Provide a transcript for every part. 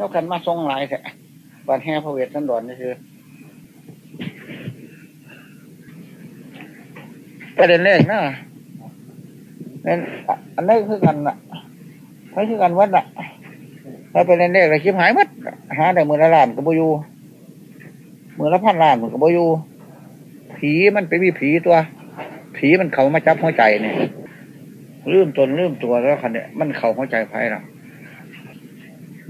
ท่ากันมาทรงหลายแท้บันแห่พระเวทสันดรนี่คือประเด็นแรกนะนั่นอันนี้คือกันอะใช้คือกันวัดอะถ้าประเด็นแรกเลยคิดหายมัดหาได้มือละล้านกับโบยูมือละพันล้านกับโบยูผีมันไปมีผีตัว ผีมันเขามาจับหัวใจเนี่ยลืมตนลืมตัวแล้วคันเนี่ยมันเขาหัวใจไพ่ละ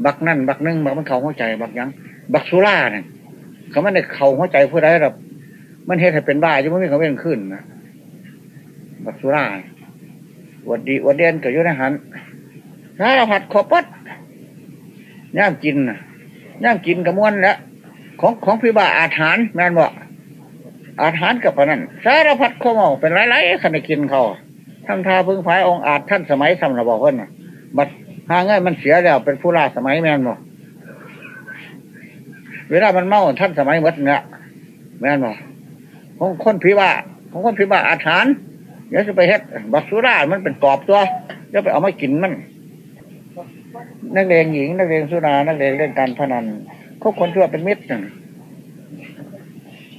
บักนั่นบักนึ่งบักมันเข่าหัวใจ บักยังบักสุราเนี่ยเขาไม่ได้เข่าหัวใจผู้ใดหรอกมันเหตุให้เป็นบ้าจะไม่มีเขาเป็นขึ้นนะบักสุราวัดดีวัดเด่นกับยุทธหันสารพัดขอปัดย่ามกินนะย่ามกินกับม้วนแล้วของของพี่บ้าอาถานแม่นบอกอาถานกับพนันสารพัดข้อมอเป็นไรๆขณะกินเขาทำทาพึ่งพายองอาจท่านสมัยสำหรับบอกเพื่อนบัด หาเง่ายมันเสียแล้วเป็นผู้ล่าสมัยแม่นบอกเวลามันเมาท่านสมัยมดเนี่ยแม่นบอกของคนพิว่าของคนพิว่าอาถานเดี๋ยวจะไปเฮ็ดบักสุรามันเป็นกรอบตัวเดี๋ยวไปเอามากินมัน นักเรียนหญิง นักเรียนสุรานักเรียนเล่นการพนันพวกคนชั่วเป็นมิตรนั่น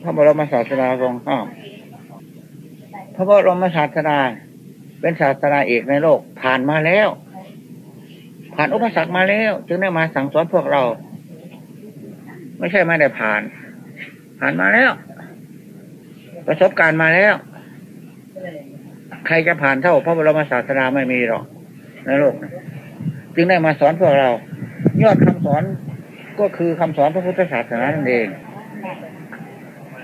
พระบรมศาสดาทรงห้ามพระบรมศาสดาเป็นศาสนาเอกในโลกผ่านมาแล้ว ผ่านอุปสรรคมาแล้ว จึงได้มาสั่งสอนพวกเรา ไม่ใช่ไม่ได้ผ่าน ผ่านมาแล้ว ประสบการณ์มาแล้ว ใครจะผ่านเท่าพระบรมศาสดาไม่มีหรอกในโลกจึงได้มาสอนพวกเรา ยอดคำสอนก็คือคำสอนพระพุทธศาสนานั่นเอง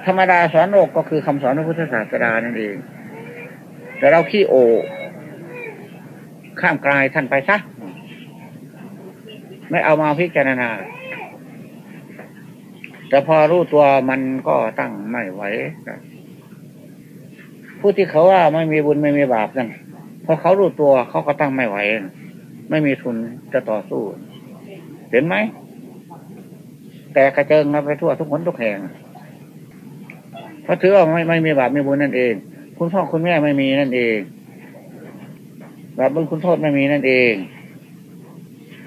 ธรรมดาสอนโลกก็คือคำสอนพระพุทธศาสนานั่นเอง แต่เราขี้โอ ข้ามกลายท่านไปซะ ไม่เอามาพิจารณา แต่พอรู้ตัวมันก็ตั้งไม่ไหวผู้ที่เขาว่าไม่มีบุญไม่มีบาปนั่นพอเขารู้ตัวเขาก็ตั้งไม่ไหว ไม่มีทุนจะต่อสู้ เห็นไหม แต่กระเจิงเราไปทั่วทุกคนทุกแห่งเพราะถือว่าไม่ไม่มีบาปไม่บุญนั่นเอง คุณพ่อคุณแม่ไม่มีนั่นเองบาปบุญคุณโทษไม่มีนั่นเอง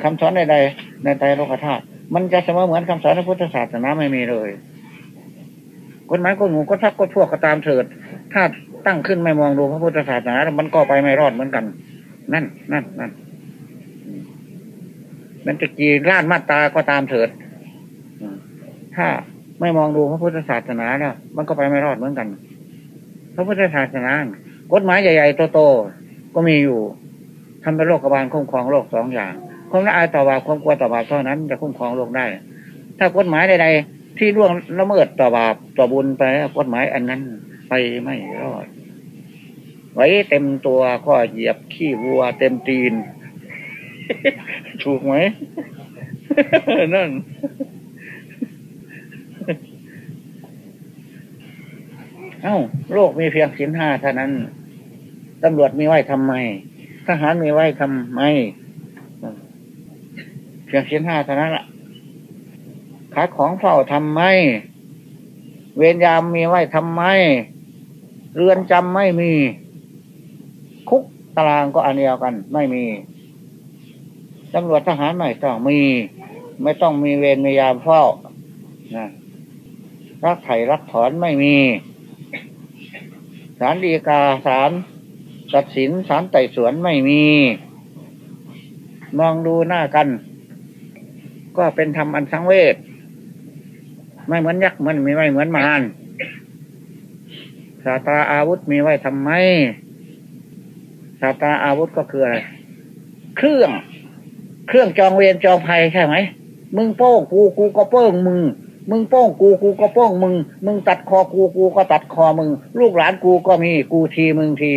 คำสอนใดๆในใจโลกธาตุมันจะเสมอเหมือนคำสอนในพุทธศาสนาไม่มีเลยกฎหมายกฎหมู่กฎทักกฎพวกก็ตามเถิด ถ้าตั้งขึ้นไม่มองดูพระพุทธศาสนามันก็ไปไม่รอดเหมือนกัน นั่นนั่นนั่นมันจะกี่ราชมาตาก็ตามเถิด ถ้าไม่มองดูพระพุทธศาสนาเนี่ยมันก็ไปไม่รอดเหมือนกัน พระพุทธศาสนากฎหมายใหญ่ๆโตๆก็มีอยู่ทำเป็นโลกบาลคุ้มครองโลกสองอย่าง ความละอายต่อบาปความกลัวต่อบาปเท่านั้นจะคุ้มครองโลกได้ ถ้ากฎหมายใดๆที่ล่วงละเมิดต่อบาปต่อบุญไปกฎหมายอันนั้นไปไม่รอด ไว้เต็มตัวก็เหยียบขี้วัว เต็มตีน ถูกไหมนั่นเอ้า โลกมีเพียงสินห้าเท่านั้น ตำรวจมีไว้ทำไม ทหารมีไว้ทำไม พียงสินห้าเท่านั้นละขายของเฝ้าทำไม เวรยามมีไว้ทำไม เรือนจำไม่มี คุกตารางก็อันเดียวกัน ไม่มีตำรวจทหารไม่ต้องมี ไม่ต้องมีเวรมียามเฝ้านะรักไถ่รักถอนไม่มีศาลฎีกาศาลตัดสินศาลไต่สวนไม่มี มองดูหน้ากัน ก็เป็นธรรมอันสังเวชไม่เหมือนยักษ์มันมีไม่เหมือนมารสาตราอาวุธมีไว้ทำไมสาตราอาวุธก็คืออะไร เครื่อง เครื่องจองเวรจองภัยใช่ไหม มึงโป้งกูกูก็โป้งมึง มึงโป้งกูกูก็โป้งมึง มึงตัดคอกูกูก็ตัดคอมึง ลูกหลานกูก็มีกูทีมึงที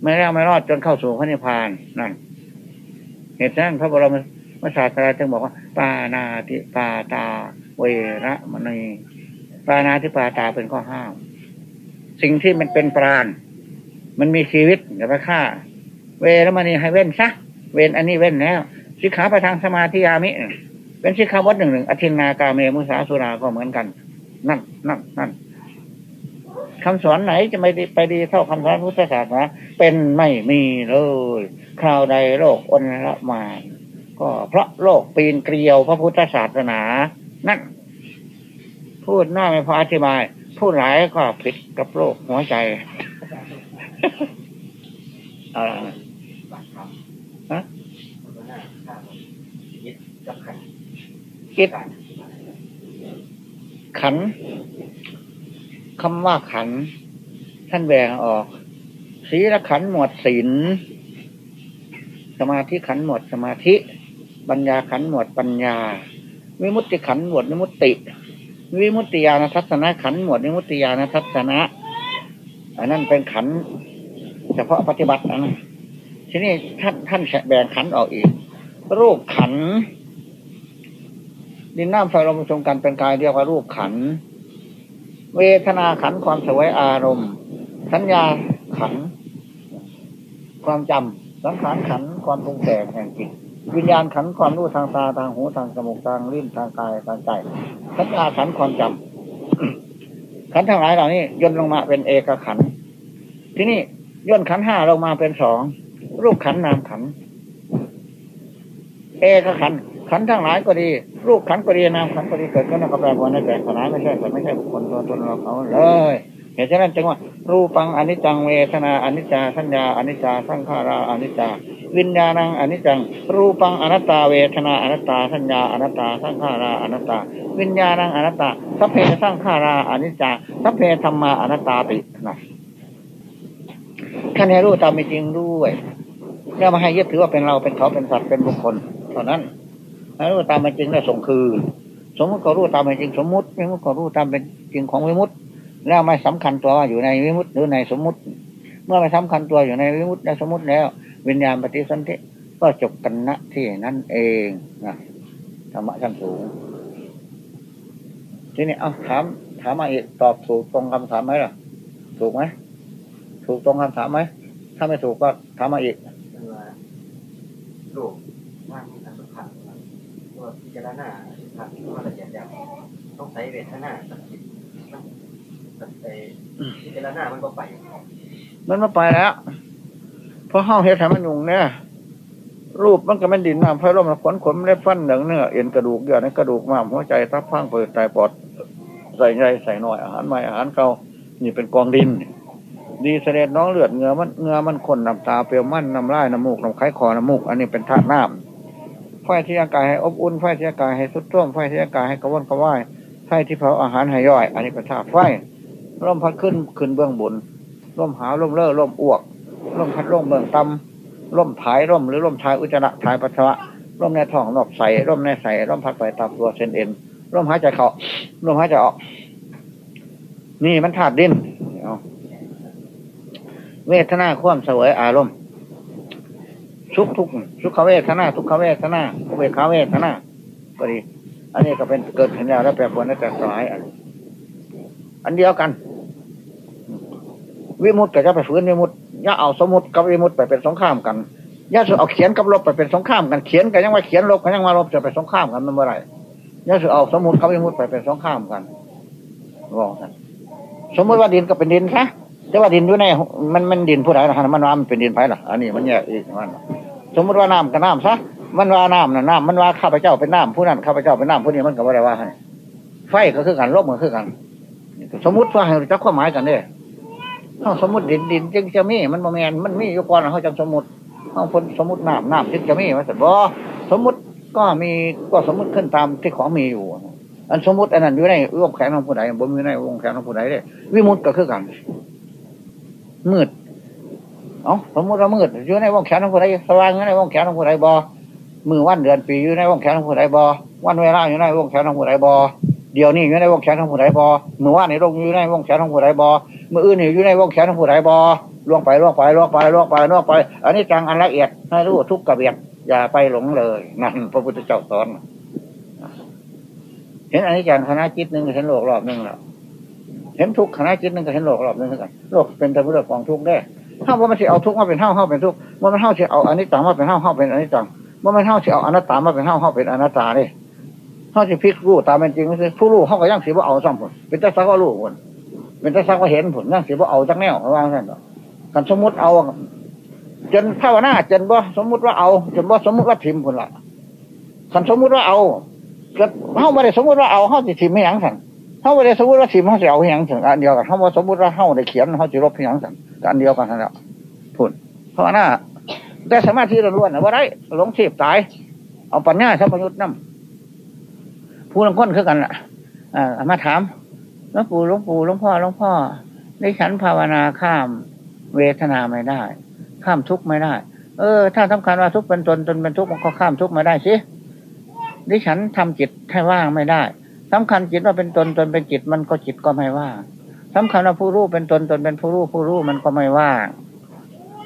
ไม่แล้วไม่รอดจนเข้าสู่พระนิพพานนั่น เหตุนั้นพระบรม ศาสดาจึงบอกว่าปานาติปาตา เวระมณีปานาติปาตาเป็นข้อห้าม สิ่งที่มันเป็นปราณมันมีชีวิตอย่าไปฆ่า เวรมณีให้เว้นซะเว้นอันนี้เว้นแล้วสิขาไปทางสมาธิยามิเป็นสิขาวัดหนึ่งหนึ่งอธินนากาเมมุสาสุราก็เหมือนกัน นั่นนั่นนั่นคำสอนไหนจะไม่ไปดีเท่าคำสอนพุทธศาสนาเป็นไม่มีเลยคราวใดโลกอนละมาน ก็เพราะโลกปีนเกลียวพระพุทธศาสนา นั่นพูดน้อยไม่พออธิบายพูดหลายก็ผิดกับโลกหัวใจอะไรฮะคิดขันคำว่าขัน ท่านแบ่งออกศีลขันหมวดศีลสมาธิขันหมวดสมาธิ ปัญญาขันหมวดปัญญา วิมุตติขันหมวดวิมุตติ วิมุตติญาณทัศนะขันหมวดวิมุตติญาณทัศนะ อันนั้นเป็นขันเฉพาะปฏิบัตินะทีนี้ท่านท่านแบ่งขันออกอีก รูปขันดินน้ำไฟลมชมกันเป็นกายเรียกว่ารูปขัน เวทนาขันความสวยอารมณ์ สัญญาขัน ความจำสังขารขันความปรุงแต่งแห่งจิต วิญญาณขันความรู้ทางตาทางหูทางจมูกทางลิ้นทางกายทางใจสัญญาขันความจำขันทั้งหลายเหล่านี้ย่นลงมาเป็นเอกขันที่นี่ย่นขันห้าลงมาเป็นสองรูปขันนามขันเอกขันขันทั้งหลายก็ดี รูปขันก็ดีนามขันก็ดีเกิดขึ้นในกระแปลวันในแต่ขณะไม่ใช่แต่ไม่ใช่บุคคลตัวตนเราเขาเลยเหตุฉะนั้นจึงว่า รูปังอนิจจังเวทนาอนิจจาสัญญาอนิจจาสังขาราอนิจจา วิญญาณังอนิจจัง รูปังอนัตตาเวทนาอนัตตาสัญญาอนัตตาสังขาราอนัตตา วิญญาณังอนัตตาสัพเพสังขาราอนิจจาสัพเพธรรมาอนัตตาตินะท่านให้รู้ตามเป็นจริงด้วยแล้วมาให้ยึดถือว่าเป็นเราเป็นเขาเป็นสัตว์เป็นบุคคลเท่านั้นให้รู้ตามเป็นจริงแล้วส่งคืน สมมติก็รู้ตามเป็นจริงสมมติวิมุติก็รู้ตามเป็นจริงของวิมุติ แล้วไม่สำคัญตัวว่าอยู่ในวิมุติหรือในสมมติ เมื่อไม่สำคัญตัวอยู่ในวิมุติและสมมติแล้ว วิญญาณปฏิสันธิก็จบกันณที่นั่นเองนะธรรมะชั้นสูง ทีนี้เอาถาม ถามมาอีกตอบถูกตรงคำถามไหมล่ะ ถูกไหมถูกตรงคำถามไหมถ้าไม่ถูกก็ถามมาอีกลูกมากอันสุดท้ายตัวพิจารณาผักตัวละเอียดอย่างต้องใช้เวทนาสักจิตมันไอ้พิจารณามันก็ไป มันมาไปแล้ว เพราะห้าเฮ็ดให้มันยุ่งเนี่ยรูปมันก็ไม่ดินน้ำไฟลมขนขนเล็บฟันหนังเนื้อเอ็นกระดูกเยื่อในกระดูกม้ามหัวใจทับพังเปิดไตปอดใส่ใหญ่ใส่หน่อยอาหารใหม่อาหารเก่านี่เป็นกองดิน ดีเสด็จน้องเลือดเงือมันเงือมันขนน้ำตาเปรียวมันน้ำลายน้ำมูกน้ำไข้คอน้ำมูก อันนี้เป็นธาตุน้ำไฟที่ร่ากายให้อบอุ่นไฟที่ร่ากายให้สุดท่วมไฟที่ร่ากายให้กระวนกระวายไฟที่เผาอาหารให้ย่อย อันนี้เป็นธาตุไฟร่มพัดขึ้นขึ้นเบื้องบนร่มหาวร่มเล่อร่มอ้วก ร่มพัดร่มเบื้องต่ำร่มถ่ายร่มหรือร่มถ่ายอุจจาระถ่ายปัสสาวะร่มในท้องนอกใส่ร่มในใส่ร่มพัดไปตามตัวเส้นเอ็นร่มหายใจเข้าร่มหายใจออก นี่มันธาตุดินเอาเวทนาความเสวยอารมณ์สุขทุกข์สุขเวทนาทุกขเวทนาอุเบกขาเวทนาก็ดี อันนี้ก็เป็นเกิดขึ้นแล้วแล้วแปรปรวนแล้วแต่สลายอันอันเดียวกัน วิมุตต์ก็จะไปฝืนวิมุตต์ อย่าเอาสมมติกับวิมุดไปเป็นสงครามกันอย่าสุเอาเขียนกับลบไปเป็นสงครามกันเขียนกันยังว่าเขียนลบกันยังว่าลบจะไปสงครามกันมันเมื่อไรอย่าสุเอาสมมติกับวิมุดไปเป็นสงครามกันบอกกันสมมติว่าดินก็เป็นดินคะแต่ว่าดินอยู่ในมันมันดินผู้ใดนะมันว่ามันเป็นดินไผ่ล่ะอันนี้มันแยกอีกมันสมมติว่าน้ำกับน้ำซะมันว่าน้ำนะน้ำมันว่าข้าพเจ้าเป็นน้ำผู้นั้นข้าพเจ้าเป็นน้ำผู้นี้มันก็ว่าอะไรว่าไฟก็คือกันลบก็คือกัน สมมติว่าให้จักความหมายกันเนี่ย เขาสมมติดินดินจึงจะมีมันโมเมนมันมีอยู่ก่อนเขาจังสมมติเขาพ้นสมมติน้ำน้ำจึงจะมีมาสัตว์บ่สมมติก็มีก็สมมติขึ้นตามที่ของมีอยู่ อันสมมติอันนั้นอยู่ในร่วมแขนของผู้ใดบ่มีในวมแขนของผู้ใดเลยวิมุตก็คือกันมืดเอ้าสมมติว่ามืดอยู่ในวงแขนของผู้ใดสว่างอยู่ในวงแขนของผู้ใดบ่มือวันเดือนปีอยู่ในวงแขนของผู้ใดบ่วันเวลาอยู่ในวงแขนของผู้ใดบ่ เดี๋ยวนี้อยู่ในวงแขนของผู้ใดบอเมื่อวานนี้ลงอยู่ในวงแขนของผู้ใดบอเมื่ออื่นอยู่ในวงแขนของผู้ใดบอล่วงไปล่วงไปล่วงไปล่วงไปล่วงไป อันนี้จังอันละเอียดให้รู้ทุกกระเบียดอย่าไปหลงเลยนั่นพระพุทธเจ้าสอนเห็นอันนี้จังคณะจิตหนึ่งเห็นโลกรอบหนึ่งแล้วเห็นทุกคณะจิตหนึ่งก็เห็นโลกรอบหนึ่งเท่ากันโลกเป็นแต่เรื่องของทุกได้ถ้าว่ามันจะเอาทุกมาเป็นเท่าเท่าเป็นทุกว่ามันเท่าจะเอาอันนี้จังมาเป็นเท่าเท่าเป็นอันนี้จังว่ามันเท่าจะเอาอนัตตามาเป็นเท่าเท่าเป็นอนัตตาเนี่ย เขาจะพลิกรู้ตามเป็นจริงไม่ใช่ผู้รู้เขาก็ยังสีว่าเอาซ้ำผลเป็นแต่ซักว่ารู้ผลเป็นแต่ซักว่าเห็นผลยังสีว่าเอาจักแนวว่างั้นหรอกันสมมติเอาจนภาวนาจนว่าสมมติว่าเอา จนว่าสมมติว่าทิมผลละสันสมมุติว่าเอาก็เขาไม่ได้สมมติว่าเอาเขาจะทิมไม่ยังสันเขาไม่ได้สมมติว่าทิมเขาจะเอาไม่ยังสันอันเดียวกันเขาว่าสมมติว่าเขาได้เขียนเขาจะลบไม่ยังสันอันเดียวกันทั้งนั้นพูดเพราะน่าแต่สมาธิล้วนๆว่าได้หลงเสียบตาย เอาปัญญาสัมยุทธ์นั่ ผู้ลังค้นคือกันล่ะอ่ามาถามหลวงปู่หลวงปู่หลวงพ่อหลวงพ่อในฉันภาวนาข้ามเวทนาไม่ได้ ข้ามทุกข์ไม่ได้ เออ ถ้าสำคัญว่าทุกข์เป็นตนตนเป็นทุกข์มันก็ข้ามทุกข์มาได้สิดิฉันทำจิตให้ว่างไม่ได้สำคัญจิตว่าเป็นตนตนเป็นจิตมันก็จิตก็ไม่ว่างสำคัญว่าผู้รู้เป็นตนตนเป็นผู้รู้ผู้รู้มันก็ไม่ว่าง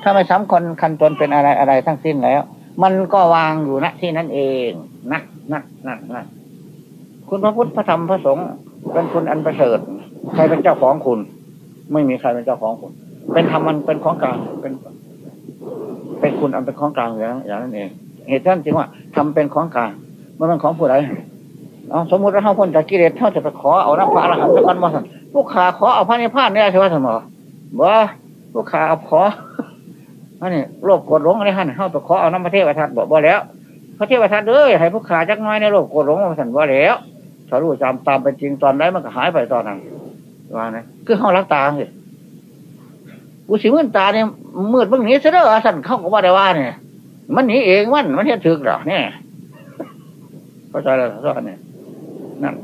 ถ้าไม่สำคัญคันตนเป็นอะไรอะไรทั้งสิ้นแล้ว มันก็วางอยู่ณที่นั่นเองนะนะนะนะ คุณพระพุทธพระธรรมพระสงฆ์เป็นคุณอันประเสริฐใครเป็นเจ้าของคุณ ไม่มีใครเป็นเจ้าของคุณ เป็นธรรมมันเป็นของกลางเป็น เป็นคุณอันเป็นของกลางอย่างอย่างนั้นเอง เหตุนั้นจึงว่าทำเป็นของกลางมันเป็นของผู้ใดเอาสมมติว่าเขาพ้นจากกิเลสเขาจะไปขอเอาน้ำพระอรหันต์สักวันมาสั่นผู้ขาขอเอาพระนิพพานเนี่ยใช่ไหมสมอบ่ผู้ขาเอาขออันนี้โลภโกรธหลงอะไรฮะเขาไปขอเอาน้ำพระเทวทัตบอกบ่แล้ว พระเทวทัตเอ้ยให้ผู้ขาจักน้อยในโลภโกรธหลงมาสั่นบ่แล้ว ถ้ารู้จำตามเป็นจริงตอนไหนมันก็หายไปตอนนั้นว่าไงคือเขารักตาสิกูสิมืดตาเนี่ยมืดเบื้องนี้เสด็จสั่นเข้าก็ว่าได้ว่าเนี่ย มันหนีเองมันมันเทียถึกหรอเนี่ยเข้าใจแล้วก็เนี่ยนั่น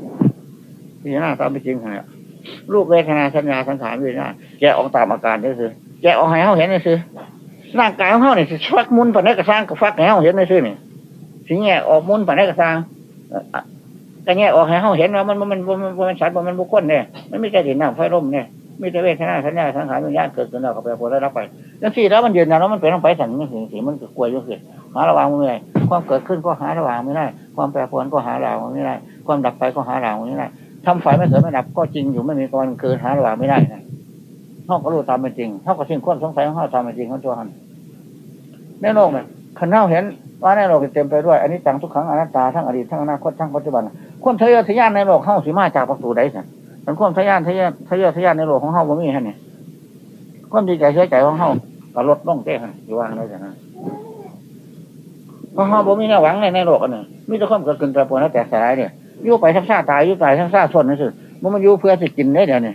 พิจารณาตามเป็นจริงเนี่ยลูกเวทนาสัญญาสังขารวิญญาณแกออกตามอาการนี่คือแกออกให้เขาเห็นนี่คือร่างกายของเขาเนี่ยฟักมุนปันได้กระซังกับฟักให้เขาเห็นนี่คือนี่สิ่งแง่ออกมุนปันได้กระซัง แต่แง่ออกให้เขาเห็นว่ามันมันมันมันสัตว์มันบุคคลเนี่ยมันไม่ใช่ดินน้ำไฟลมเนี่ยมีแต่เวทนาสัญญาสังขารวิญญาณเกิดขึ้นแล้วก็ไปผลได้รับไปแล้วสี่แล้วมันยืนยันแล้วมันเป็นต้องไปสั่นมันสีสีมันกลัวเยอะขึ้นหาระวังไม่ได้ความเกิดขึ้นก็หาระวังไม่ได้ความแปรปรวนก็หาระวังไม่ได้ความดับไปก็หาระวังไม่ได้ทำไฟไม่เกิดไม่ดับก็จริงอยู่ไม่มีการเกิดหาระวังไม่ได้นะเขาก็รู้ตามเป็นจริงเขาก็สิ้นความสงสัยของเขาตามเป็นจริงของตัวเขาในโลกเนี่ย ขันเท่าเห็นว่าในโลกเต็มไปด้วยอันนี้จังทุกครั้งอนัตตาทั้งอดีตทั้งอนาคตทั้งปัจจุบันความทะเยอทะยานในโลกเข้าสีมาจากประตูใดสิมันความทะยานทะเยอทะเยอทะยานในโลกของเฮาบ่มีฮะเนี่ยความดีใจเสียใจของเฮาก็ลดลงเต้ฮะอยู่ว่างได้จังนะเพราะเฮาบ่มีแนวหวังในในโลกอันนี้มีแต่ความเกิดขึ้นแปรปรวนแล้วแตกสลายเนี่ยยู่ไปทั้งซาตายยู่ตายทั้งซาส่วนนั่นสิมันมันยู่เพื่อสิกินได้เดี๋ยวนี้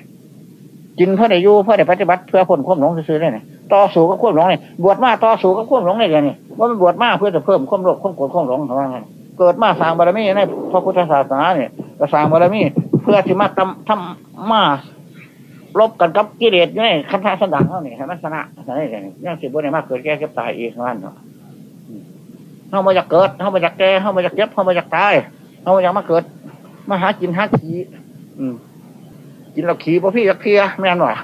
กินเพื่อได้ยู่เพื่อได้ปฏิบัติเพื่อพ้นความหลงซื้อได้เนี่ย ต่อสู้กับความหลงเนี่ยบวชมาต่อสู้กับความหลงเดี๋ยวนี้ว่ามันบวชมาเพื่อจะเพิ่มความโลภความโกรธความหลงเท่านั้นเกิดมาสร้างบารมีในพระพุทธศาสนาเนี่ยก็สร้างบารมีเพื่อที่มาทำทำมาลบกันกับกิเลสนี่คันธาสันดานเขาเนี่ยให้มันชนะอะไรอย่างนี้ยังสิบวันนี้มากเกิดแก่เก็บตายอีกนั่นเนาะเขามาจากเกิดเขามาจากแก่เขามาจากเก็บเขามาจากตายเขามาจากมาเกิดมาหากินหาขี้กินเราขี้พอพี่จากเพียไม่อันวะยิ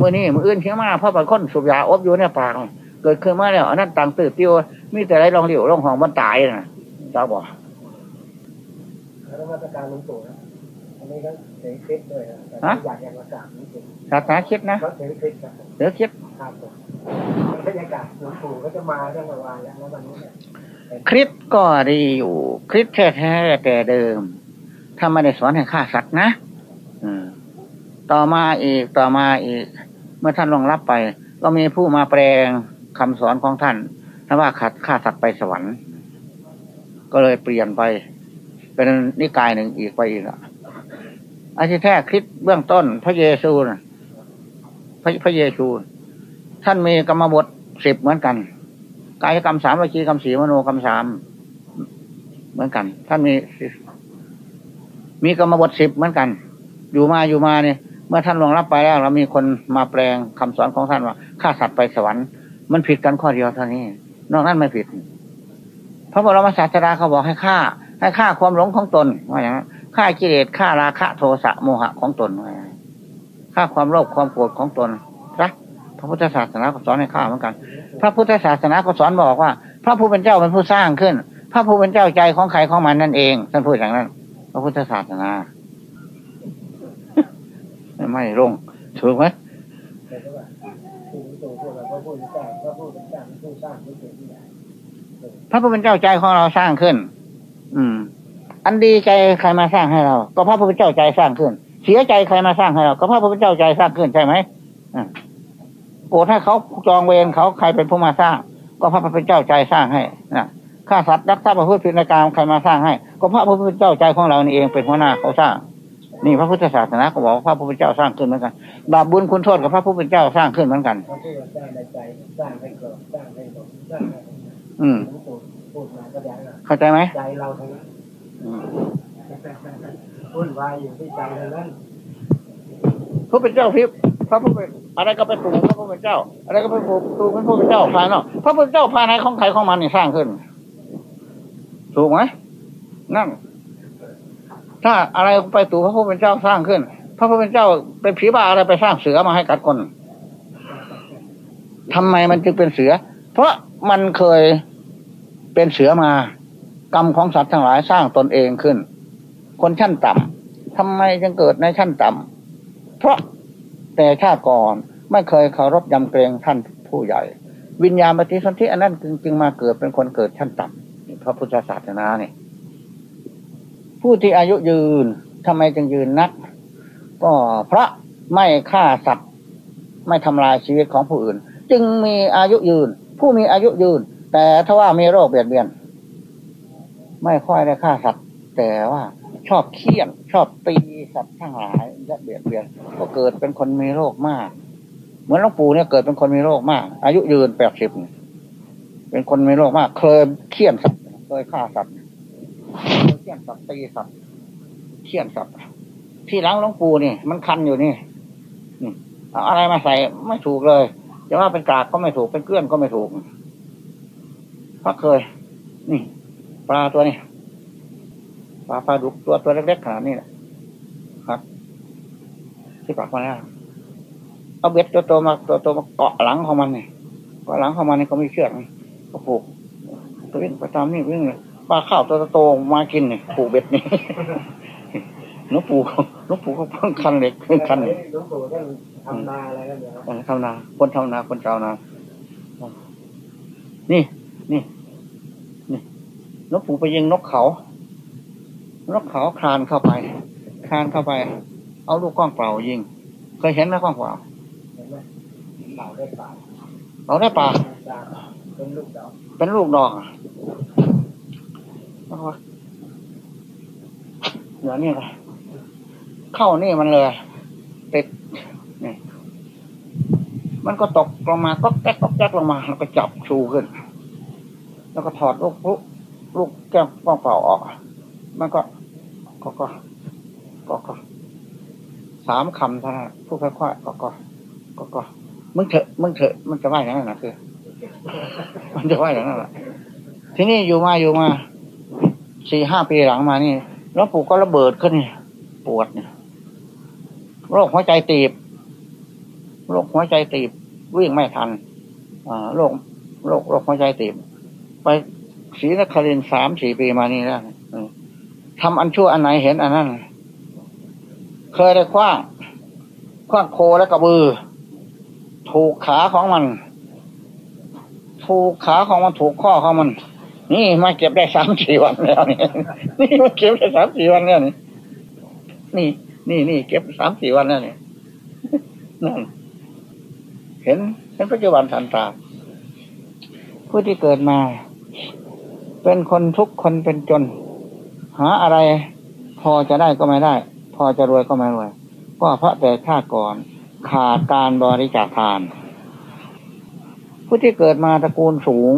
มือนี่มืออื่นเคี้ยวมาเพราะบางคนสูบยาอบอยู่ในปากเกิดขึ้นมาแล้วอันนั้นต่างตื่นเตียวมีแต่ไรลองเหลียวลองห้องมันตายนะจ้าบอกแล้วมาตรการลุงตู่นะอันนี้ก็เสียคลิปด้วยนะอยากอยากประกาศนี่สิศาสนาคิดนะก็เสียคลิปครับเดี๋ยวคิดครับผมบรรยากาศลุงตู่ก็จะมาเรื่องวานแล้วแล้ววันนี้เนี่ยคริสก็ดีอยู่ คริสแท้ๆแต่เดิมถ้าไม่ได้สอนให้ฆ่าสัตว์นะอืม ต่อมาอีกต่อมาอีก เมื่อท่านลงรับไป ก็มีผู้มาแปลงคำสอนของท่านถ้าว่าขัดฆ่าสัตว์ไปสวรรค์ ก็เลยเปลี่ยนไป เป็นนิกายหนึ่งอีกไปอีกอะอาทิแท้คริสเบื้องต้น พระเยซูนพระพระเยซู ท่านมีกรรมบทสิบเหมือนกัน กายกรรมสามวิจีกรรมสีมโนกรรมสามเหมือนกัน ท่านมีมีกรรมบทสิบเหมือนกัน อยู่มาอยู่มาเนี่ย เมื่อท่านลงรับไปแล้วเรามีคนมาแปลงคำสอนของท่านว่าฆ่าสัตว์ไปสวรรค์มันผิดกันข้อเดียวเท่านี้ นอกนั้นไม่ผิดพระบรมศาสดาเขาบอกให้ฆ่า ให้ฆ่าความหลงของตนว่าอย่างนั้นฆ่ากิเลสฆ่าราคะโทสะโมหะของตนว่าอย่างนั้นฆ่าความโลภความโกรธของตนนะพระพุทธศาสนาก็สอนให้ฆ่าเหมือนกัน พระพุทธศาสนาก็สอนบอกว่า พระผู้เป็นเจ้าเป็นผู้สร้างขึ้น พระผู้เป็นเจ้าใจของใครของมันนั่นเองท่านพูดอย่างนั้น พระพุทธศาสนา ไม่ลงถูกไหมพร้างก็พูดเป็นสร้างผู้สร้างไม่เกิดที่ไหนพระผู้เป็นเจ้าใจของเราสร้างขึ้น อืม อันดีใจใครมาสร้างให้เรา ก็พระผู้เป็นเจ้าใจสร้างขึ้น เสียใจใครมาสร้างให้เรา ก็พระผู้เป็นเจ้าใจสร้างขึ้นใช่ไหมโกรธให้เขาจองเวรเขาใครเป็นผู้มาสร้าง ก็พระผู้เป็นเจ้าใจสร้างให้นะฆ่าสัตว์รักทรัพย์ประพฤติผิดในการใครมาสร้างให้ ก็พระพุทธเจ้าใจของเรานี่เองเป็นหัวหน้าเขาสร้าง นี่พระพุทธศาสนาก็บอกว่าพระพุทธเจ้าสร้างขึ้นเหมือนกัน บาปบุญคุณโทษกับพระพุทธเจ้าสร้างขึ้นเหมือนกันเขาที่ว่าสร้างในใจสร้างให้เกิดสร้างให้หลงสร้างให้อืมหลวงปู่พูดมาก็ได้ว่าเข้าใจไหมใจเราทั้งนั้นอืมวุ่นวายอยู่ที่ใจทั้งนั้นพระพุทธเจ้าพิบพระพุทธอะไรก็ไปปลูกพระพุทธเจ้า อะไรก็ไปปลูกปลูกพระพุทธเจ้าภายนอกพระพุทธเจ้าภายในของใครของมันนี่สร้างขึ้น ถูกไหมนั่น ถ้าอะไรไปตู่พระพุทธเจ้าสร้างขึ้น พระพุทธเจ้าเป็นผีบ้าอะไรไปสร้างเสือมาให้กัดคนทำไมมันจึงเป็นเสือ เพราะมันเคยเป็นเสือมา กรรมของสัตว์ทั้งหลายสร้างตนเองขึ้น คนชั้นต่ำทำไมจึงเกิดในชั้นต่ำเพราะแต่ชาติก่อนไม่เคยเคารพยำเกรงท่านผู้ใหญ่ วิญญาณปฏิสนธิอันนั้นจึงจึงมาเกิดเป็นคนเกิดชั้นต่ำพระพุทธศาสนาเนี่ย ผู้ที่อายุยืนทำไมจึงยืนนัก ก็เพราะไม่ฆ่าสัตว์ ไม่ทำลายชีวิตของผู้อื่น จึงมีอายุยืน ผู้มีอายุยืน แต่ถ้าว่ามีโรคเบียดเบียน ไม่ค่อยได้ฆ่าสัตว์ แต่ว่าชอบเคี่ยนชอบตีสัตว์ทั้งหลายและเบียดเบียนก็เกิดเป็นคนมีโรคมาก เหมือนหลวงปู่เนี่ยเกิดเป็นคนมีโรคมาก อายุยืนแปดสิบเป็นคนมีโรคมาก เคยเคี่ยนสัตว์เคยฆ่าสัตว์ เชี่ยนสัตว์ตีสัตว์เคี่ยนสัตว์ที่หลังหลวงปู่นี่ มันคันอยู่นี่อะไรมาใส่ไม่ถูกเลยจะว่าเป็นกากก็ไม่ถูกเป็นเกลื่อนก็ไม่ถูกพราะเคย นี่ ปลาตัวนี้ปลาปลาดุกตัวตัวเล็กๆขนาดนี้แหละครับที่ปากมาแล้วเอาเบ็ดตัวโตมาตัวโตมาเกาะหลังของมันนี่เกาะหลังของมันนี่เขามีเชือกนี่ก็ผูกตัววิ่งไปตามนี่วิ่งเลย ปลาข้าวตัวโตมากินนี่ผูกเบ็ดนี่หลวงปู่หลวงปู่ก็เพิ่งคันเหล็กเพิ่งคันเหล็กหลวงปู่ท่านทำนาอะไรกันเดี๋ยวเออทำนาคนทำนาคนชาวนา นี่ นี่ นี่นกปู่ไปยิงนกเขานกเขาคลานเข้าไป คลานเข้าไป เอาลูกกล้องเปล่ายิง เคยเห็นไหมกล้องเปล่าเห็นไหมเหล่าได้ป่าเราได้ปลาเป็นลูกดอกเป็นลูกดอก แล้วก็เดี๋ยวนี้ก็เข้านี่มันเลยติดนี่มันก็ตกลงมาก็แก๊กก็แก๊กลงมาแล้วก็จับชูขึ้น แล้วก็ถอดลูกลูกลูกแก้วกล้องเปล่าออก มันก็ก็ก็ก็ก็สามคำเท่านั้นพูดค่อยๆก็ก็ก็ก็มึงเถอะมึงเถอะมันจะว่าอย่างนั้นนะคือ มันจะว่าอย่างนั้นแหละทีนี้อยู่มาอยู่มา สี่ห้าปีหลังมานี่แล้วปู่ก็ระเบิดขึ้นปวดเนี่ยโรคหัวใจตีบ โรคหัวใจตีบ วิ่งไม่ทันโรคโรคโรคหัวใจตีบ ไปศรีนครินทร์สามสี่ปีมานี่แล้วทำอันชั่วอันไหนเห็นอันนั้น เคยได้คว้างคว้างโคและกระบือ ถูกขาของมัน ถูกขาของมันถูกข้อของมัน นี่มาเก็บได้สามสี่วันแล้วนี่นี่มาเก็บได้สามสี่วันแล้วนี่นี่นี่นี่เก็บสามสี่วันแล้วนี่นั่นเห็นเห็นปัจจุบันทันตาผู้ที่เกิดมา เป็นคนทุกคนเป็นจน หาอะไร พอจะได้ก็ไม่ได้ พอจะรวยก็ไม่รวยก็เพราะแต่ชาติก่อน ขาดการบริจาคทาน ผู้ที่เกิดมาตระกูลสูง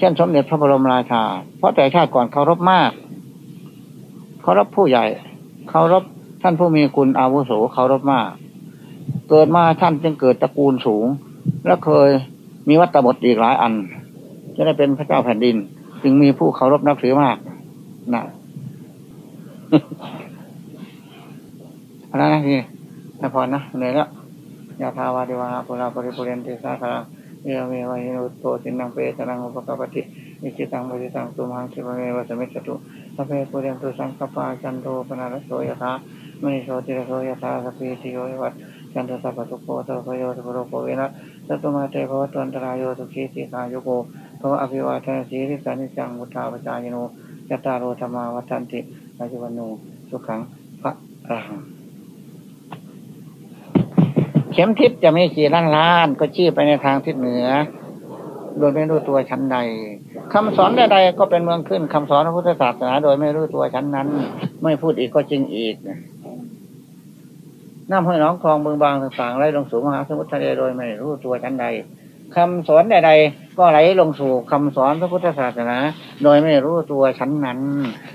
เช่นสมเด็จพระบรมราชา เพราะแต่ชาติก่อนเคารพมากเคารพผู้ใหญ่เคารพท่านผู้มีคุณอาวุโสเคารพมาก เกิดมาท่านจึงเกิดตระกูลสูง และเคยมีวัตบทอีกหลายอัน จะได้เป็นพระเจ้าแผ่นดิน จึงมีผู้เคารพนับถือมากนะอะนะพี่นพรนะเหนื่อยแล้วยาทาวาดิวาปุราปริปุเรนติสาคา เอเมวะหินุโตสินังเปตนังอุปกปปติอิจฉิตัง ปัตถิตังตุมหัง ขิปปะเมวะ สะมิชฌะตุสัพเพปูเรนตุสังกัปปาจันโทปัณณะระโส ยะถา มะณิโชติระโส ยะถา สัพพีติโย วิวัชชันตุ สัพพะโรโค วินัสสะตุ มาเต ภะวัตวันตะราโยสุขี ทีฆายุโก ภะวะ อะภิวาทะนะสีลิสสะ นิจจัง วุฑฒาปะจายิโน จัตตาโรธัมมาวัฑฒันติอายุวัณโณ สุขัง พะลัง เข็มทิศจะมีกี่ล้านล้าน ก็ชี้ไปในทางทิศเหนือ โดยไม่รู้ตัวชั้นใดคำสอนใดๆก็เป็นเมืองขึ้นคำสอนพระพุทธศาสนาโดยไม่รู้ตัวชั้นนั้น ไม่พูดอีกก็จริงอีกน้ำห้อยน้องคลองเบืองบางต่างๆไรลลงสู่มหาสมุทรทะเลโดยไม่รู้ตัวชั้นใด คำสอนใดๆก็ไหลลงสู่คำสอนพระพุทธศาสนา โดยไม่รู้ตัวชั้นนั้น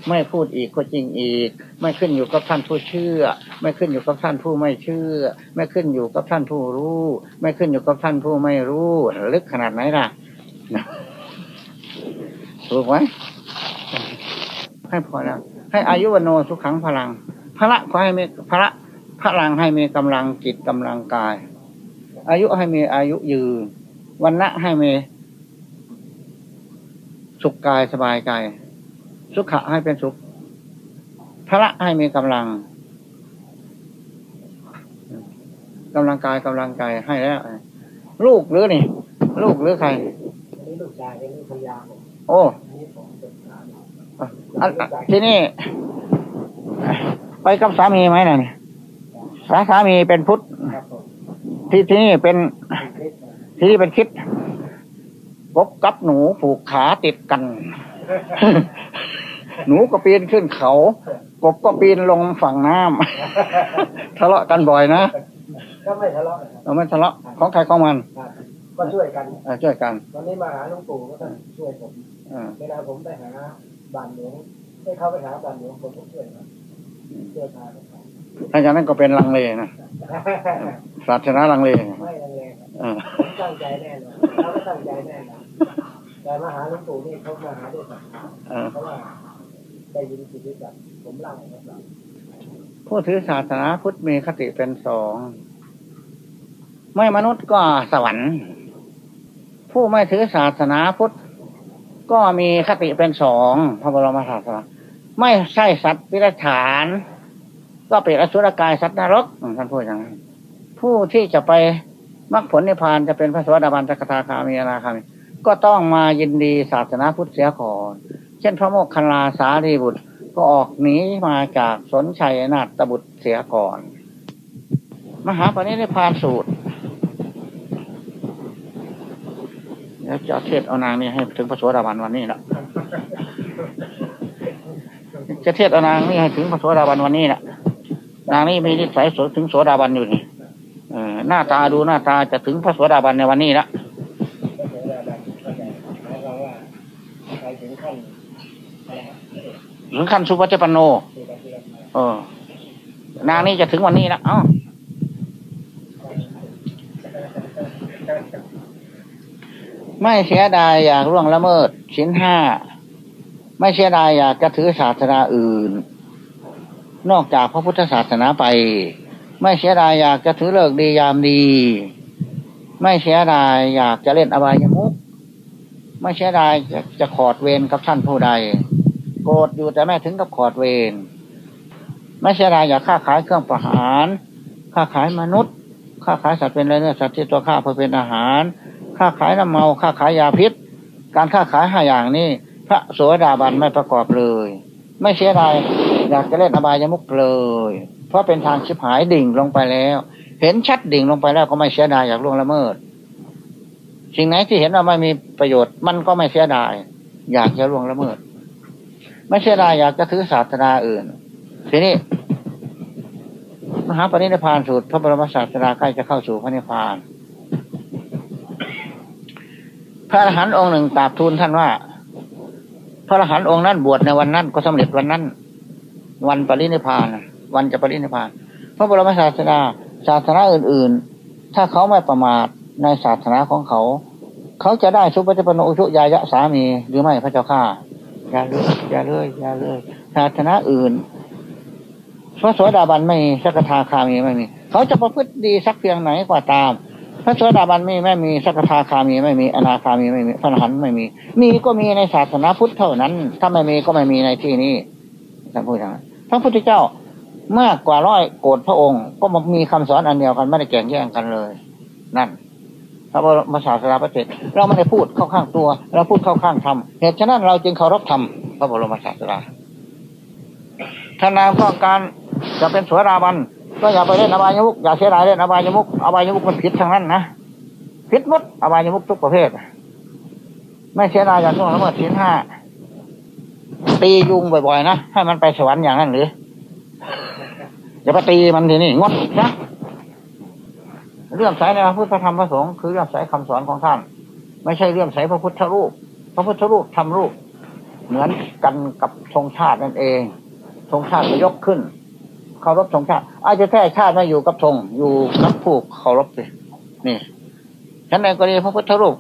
ไม่พูดอีกก็จริงอีก ไม่ขึ้นอยู่กับท่านผู้เชื่อ ไม่ขึ้นอยู่กับท่านผู้ไม่เชื่อ ไม่ขึ้นอยู่กับท่านผู้รู้ ไม่ขึ้นอยู่กับท่านผู้ไม่รู้ลึกขนาดไหนล่ะถูกไหมให้พอแล้ว ให้อายุวโนสุขังพลัง พระขอให้มีพระพลังให้มีกำลังจิตกำลังกาย อายุให้มีอายุยืน วันละให้มี สุขกายสบายกายสุขะให้เป็นสุขพระให้มีกำลังกำลังกายกำลังใจให้แล้วลูกหรือนี่ ลูกหรือใครอันนี้ลูกชายอันนี้ภรรยาผมโอ้อันนี้ผมเป็นหลานอันที่นี่ไปกับสามีไหมน่ะนี่สาสามีเป็นพุทธครับผมที่ที่นี่เป็น เป็นคริสต์นะที่นี่เป็นคิดกบกับหนูผูกขาติดกัน หนูก็ปีนขึ้นเขากบก็ปีนลงฝั่งน้ำทะเลาะกันบ่อยนะก็ไม่ทะเลาะนะครับเราไม่ทะเลาะของใครของมันครับก็ช่วยกันเออช่วยกันตอนนี้มาหาหลวงปู่ก็ต้องช่วยผมเออเวลาผมไปหาบ้านหลวงให้เขาไปหาบ้านหลวงผมก็ช่วยครับช่วยพาไปครับถ้าจากนั้นก็เป็นลังเลนะ ศาสนาลังเลไม่ลังเลครับเออผมตั้งใจแน่นอนเราก็ตั้งใจแน่นอนแต่มาหาหลวงปู่นี่เขามาหาด้วยศรัทธาเออเพราะว่าได้ยินสิ่งที่จากผมเล่าให้เขาฟังผู้ถือศาสนาพุทธมีคติเป็นสองไม่มนุษย์ก็สวรรค์ ผู้ไม่ถือศาสนาพุทธก็มีคติเป็นสองพระบรมศาสนาไม่ใช่สัตว์วิรัชาน ก็เป็นอสุรกายสัตว์นรกท่านพูดอย่างนั้นผู้ที่จะไปมรรคผลนิพพานจะเป็นพระสวัสดิบาลสกทาคามีนาคามีก็ต้องมายินดีศาสนาพุทธเสียก่อนเช่นพระโมคคัลลาสารีบุตรก็ออกหนีมาจากสนชัยนาฏบุตรเสียก่อน มหาปณิธพานสูตรแล้วจะเทศเอานางนี่ให้ถึงพระโสดาบันวันนี้ละจะเทศเอานางนี่ให้ถึงพระโสดาบันวันนี้ละ นางนี่มีนิสัยสถึงโสดาบันอยู่นี่หน้าตาดูหน้าตาจะถึงพระโสดาบันในวันนี้ละถึงขั้นสุวัจจปันโนเออนางนี่จะถึงวันนี้ละเอ้าไม่เสียดายอยากล่วงละเมิดชิ้นห้า ไม่เสียดายอยากจะถือศาสนาอื่น นอกจากพระพุทธศาสนาไป ไม่เสียดายอยากจะถือเลิกดียามดี ไม่เสียดายอยากจะเล่นอบายมุขไม่เสียดายจะจะขอดเวรกับท่านผู้ใด โกรธอยู่แต่ไม่ถึงกับขอดเวรไม่เสียดายอยากค้าขายเครื่องประหารค้าขายมนุษย์ค้าขายสัตว์เป็นอะไรเนี่ยสัตว์ที่ตัวฆ่าเพื่อเป็นอาหารค้าขายน้ำเมาค้าขายยาพิษ การค้าขายห้าอย่างนี้พระโสดาบันไม่ประกอบเลย ไม่เสียดาย อยากจะเล่นอบายมุกเลย เพราะเป็นทางชิบหายดิ่งลงไปแล้ว เห็นชัดดิ่งลงไปแล้วก็ไม่เสียดายอยากล่วงละเมิด สิ่งไหนที่เห็นว่าไม่มีประโยชน์มันก็ไม่เสียดาย อยากจะล่วงละเมิด ไม่เสียดายอยากจะถือศาสนาอื่น ทีนี้มหาปณิธพานสูตรพระบรมศาสดาใกล้จะเข้าสู่พระนิพพาน พระอรหันต์องค์หนึ่งกราบทูลท่านว่า พระอรหันต์องค์นั้นบวชในวันนั้นก็สำเร็จวันนั้น วันปรินิพาน วันจะปรินิพาน พระบรมศาสดาศาสนาอื่น ๆ ถ้าเขาไม่ประมาทในศาสนาของเขา เขาจะได้สุปฏิปโนชุยายะสามีหรือไม่พระเจ้าข้าอย่าเลยอย่าเลยอย่าเลยศาสนาอื่น พระโสดาบันไม่มีสักทาคามีไม่มี เขาจะประพฤติดีสักเพียงไหนก็ตาม พระโสดาบันไม่ไม่มีสักทาคามีไม่มีอนาคามีไม่มีพระอรหันต์ไม่มี มีก็มีในศาสนาพุทธเท่านั้น ถ้าไม่มีก็ไม่มีในที่นี้ท่านพูดอย่างนั้น พระพุทธเจ้ามากกว่าร้อยโกรธพระองค์ ก็มักมีคำสอนอันเดียวกันไม่ได้แข่งแย่งกันเลย นั่นพระบรมศาสดาประเทศเราไม่ได้พูดเข้าข้างตัว เราพูดเข้าข้างธรรมเหตุฉะนั้นเราจึงเคารพธรรมพระบรมศาสดาถ้านางต้องการจะเป็นสวราบันก็อย่าไปเล่นอบายมุกอย่าเสียดายเล่นอบายมุกอบายมุกมันผิดทางนั้นนะผิดหมดอบายมุกทุกประเภท ไม่เสียดายอย่างล่วงละเมิดศีลห้า ตียุงบ่อยๆนะให้มันไปสวรรค์อย่างนั้นหรืออย่าไปตีมันทีนี่งดนะเรื่องสายในพระพุทธธรรมพระสงฆ์คือเรื่องสายคำสอนของท่าน ไม่ใช่เรื่องสายพระพุทธรูป พระพุทธรูปทำรูป เหมือนกันกับธงชาตินั่นเองธงชาติจะยกขึ้นเคารพธงชาติ อาจจะแท้ชาติไม่อยู่กับธงอยู่กับผู้เคารพเลยนี่ฉันในกรณีพระพุทธรูป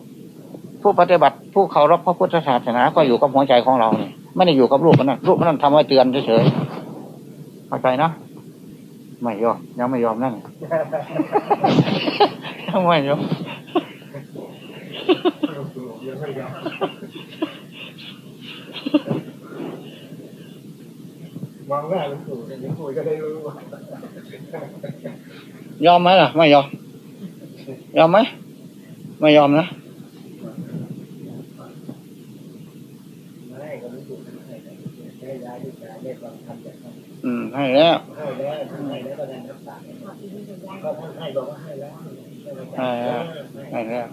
ผู้ปฏิบัติผู้เคารพพระพุทธศาสนาก็อยู่กับหัวใจของเรานี่ ไม่ได้อยู่กับรูปนั้นรูปนั้นทำไว้เตือนเฉยๆเข้าใจนะไม่ยอมยังไม่ยอมนั่นยังไม่ยอมยังไม่ยอมมองหน้าหลวงปู่หลวงปู่ก็ได้รู้ว่ายอมไหมล่ะ ไม่ยอม ยอมไหมไม่ยอมนะ ไม่ก็หลวงปู่ให้ใช้ยาที่จะได้ความทำแบบนั้น อืม ให้แล้วให้แล้วให้แล้วก็ได้รักษาก็ท่านให้บอกว่าให้แล้วให้แล้วให้แล้ว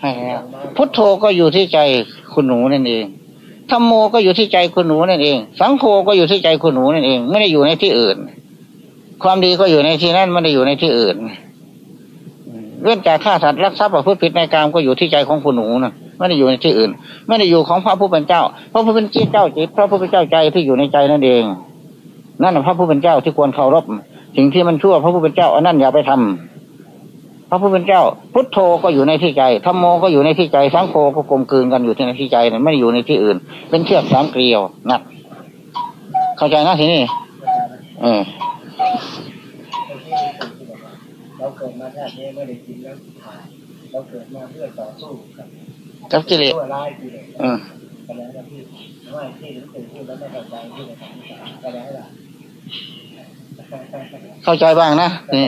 ให้แล้วพุทโธก็อยู่ที่ใจคุณหนูนั่นเองธรรมโมก็อยู่ที่ใจคุณหนูนั่นเอง สังโฆก็อยู่ที่ใจคุณหนูนั่นเอง ไม่ได้อยู่ในที่อื่น ความดีก็อยู่ในที่นั้นไม่ได้อยู่ในที่อื่นเรื่องจากฆ่าสัตว์รักทรัพย์ประพฤติผิดในกรรมก็อยู่ที่ใจของคุณหนูนะ ไม่ได้อยู่ในที่อื่น ไม่ได้อยู่ของพระผู้เป็นเจ้า พระผู้เป็นเจ้าจิต พระผู้เป็นเจ้าใจที่อยู่ในใจนั่นเอง นั่นแหละพระผู้เป็นเจ้าที่ควรเคารพสิ่งที่มันชั่วพระผู้เป็นเจ้าอันนั้นอย่าไปทำพระผู้เป็นเจ้า พุทโธก็อยู่ในที่ใจธรรมโมก็อยู่ในที่ใจสังโฆก็กลมกลืนกันอยู่ที่ในที่ใจนั่นไม่ได้อยู่ในที่อื่น เป็นเชือกสามเกลียวนะเข้าใจนะทีนี้เออเราเกิดมาชาตินี้ไม่ได้กินแล้วถ่ายเราเกิดมาเพื่อต่อสู้กับ กับกิเลสตัวร้ายกิเลสเออก็แล้วนะพี่ว่าที่หลวงปู่พูดแล้วไม่เข้าใจที่ในทางก็แล้วล่ะเข้าใจบ้างนะนี่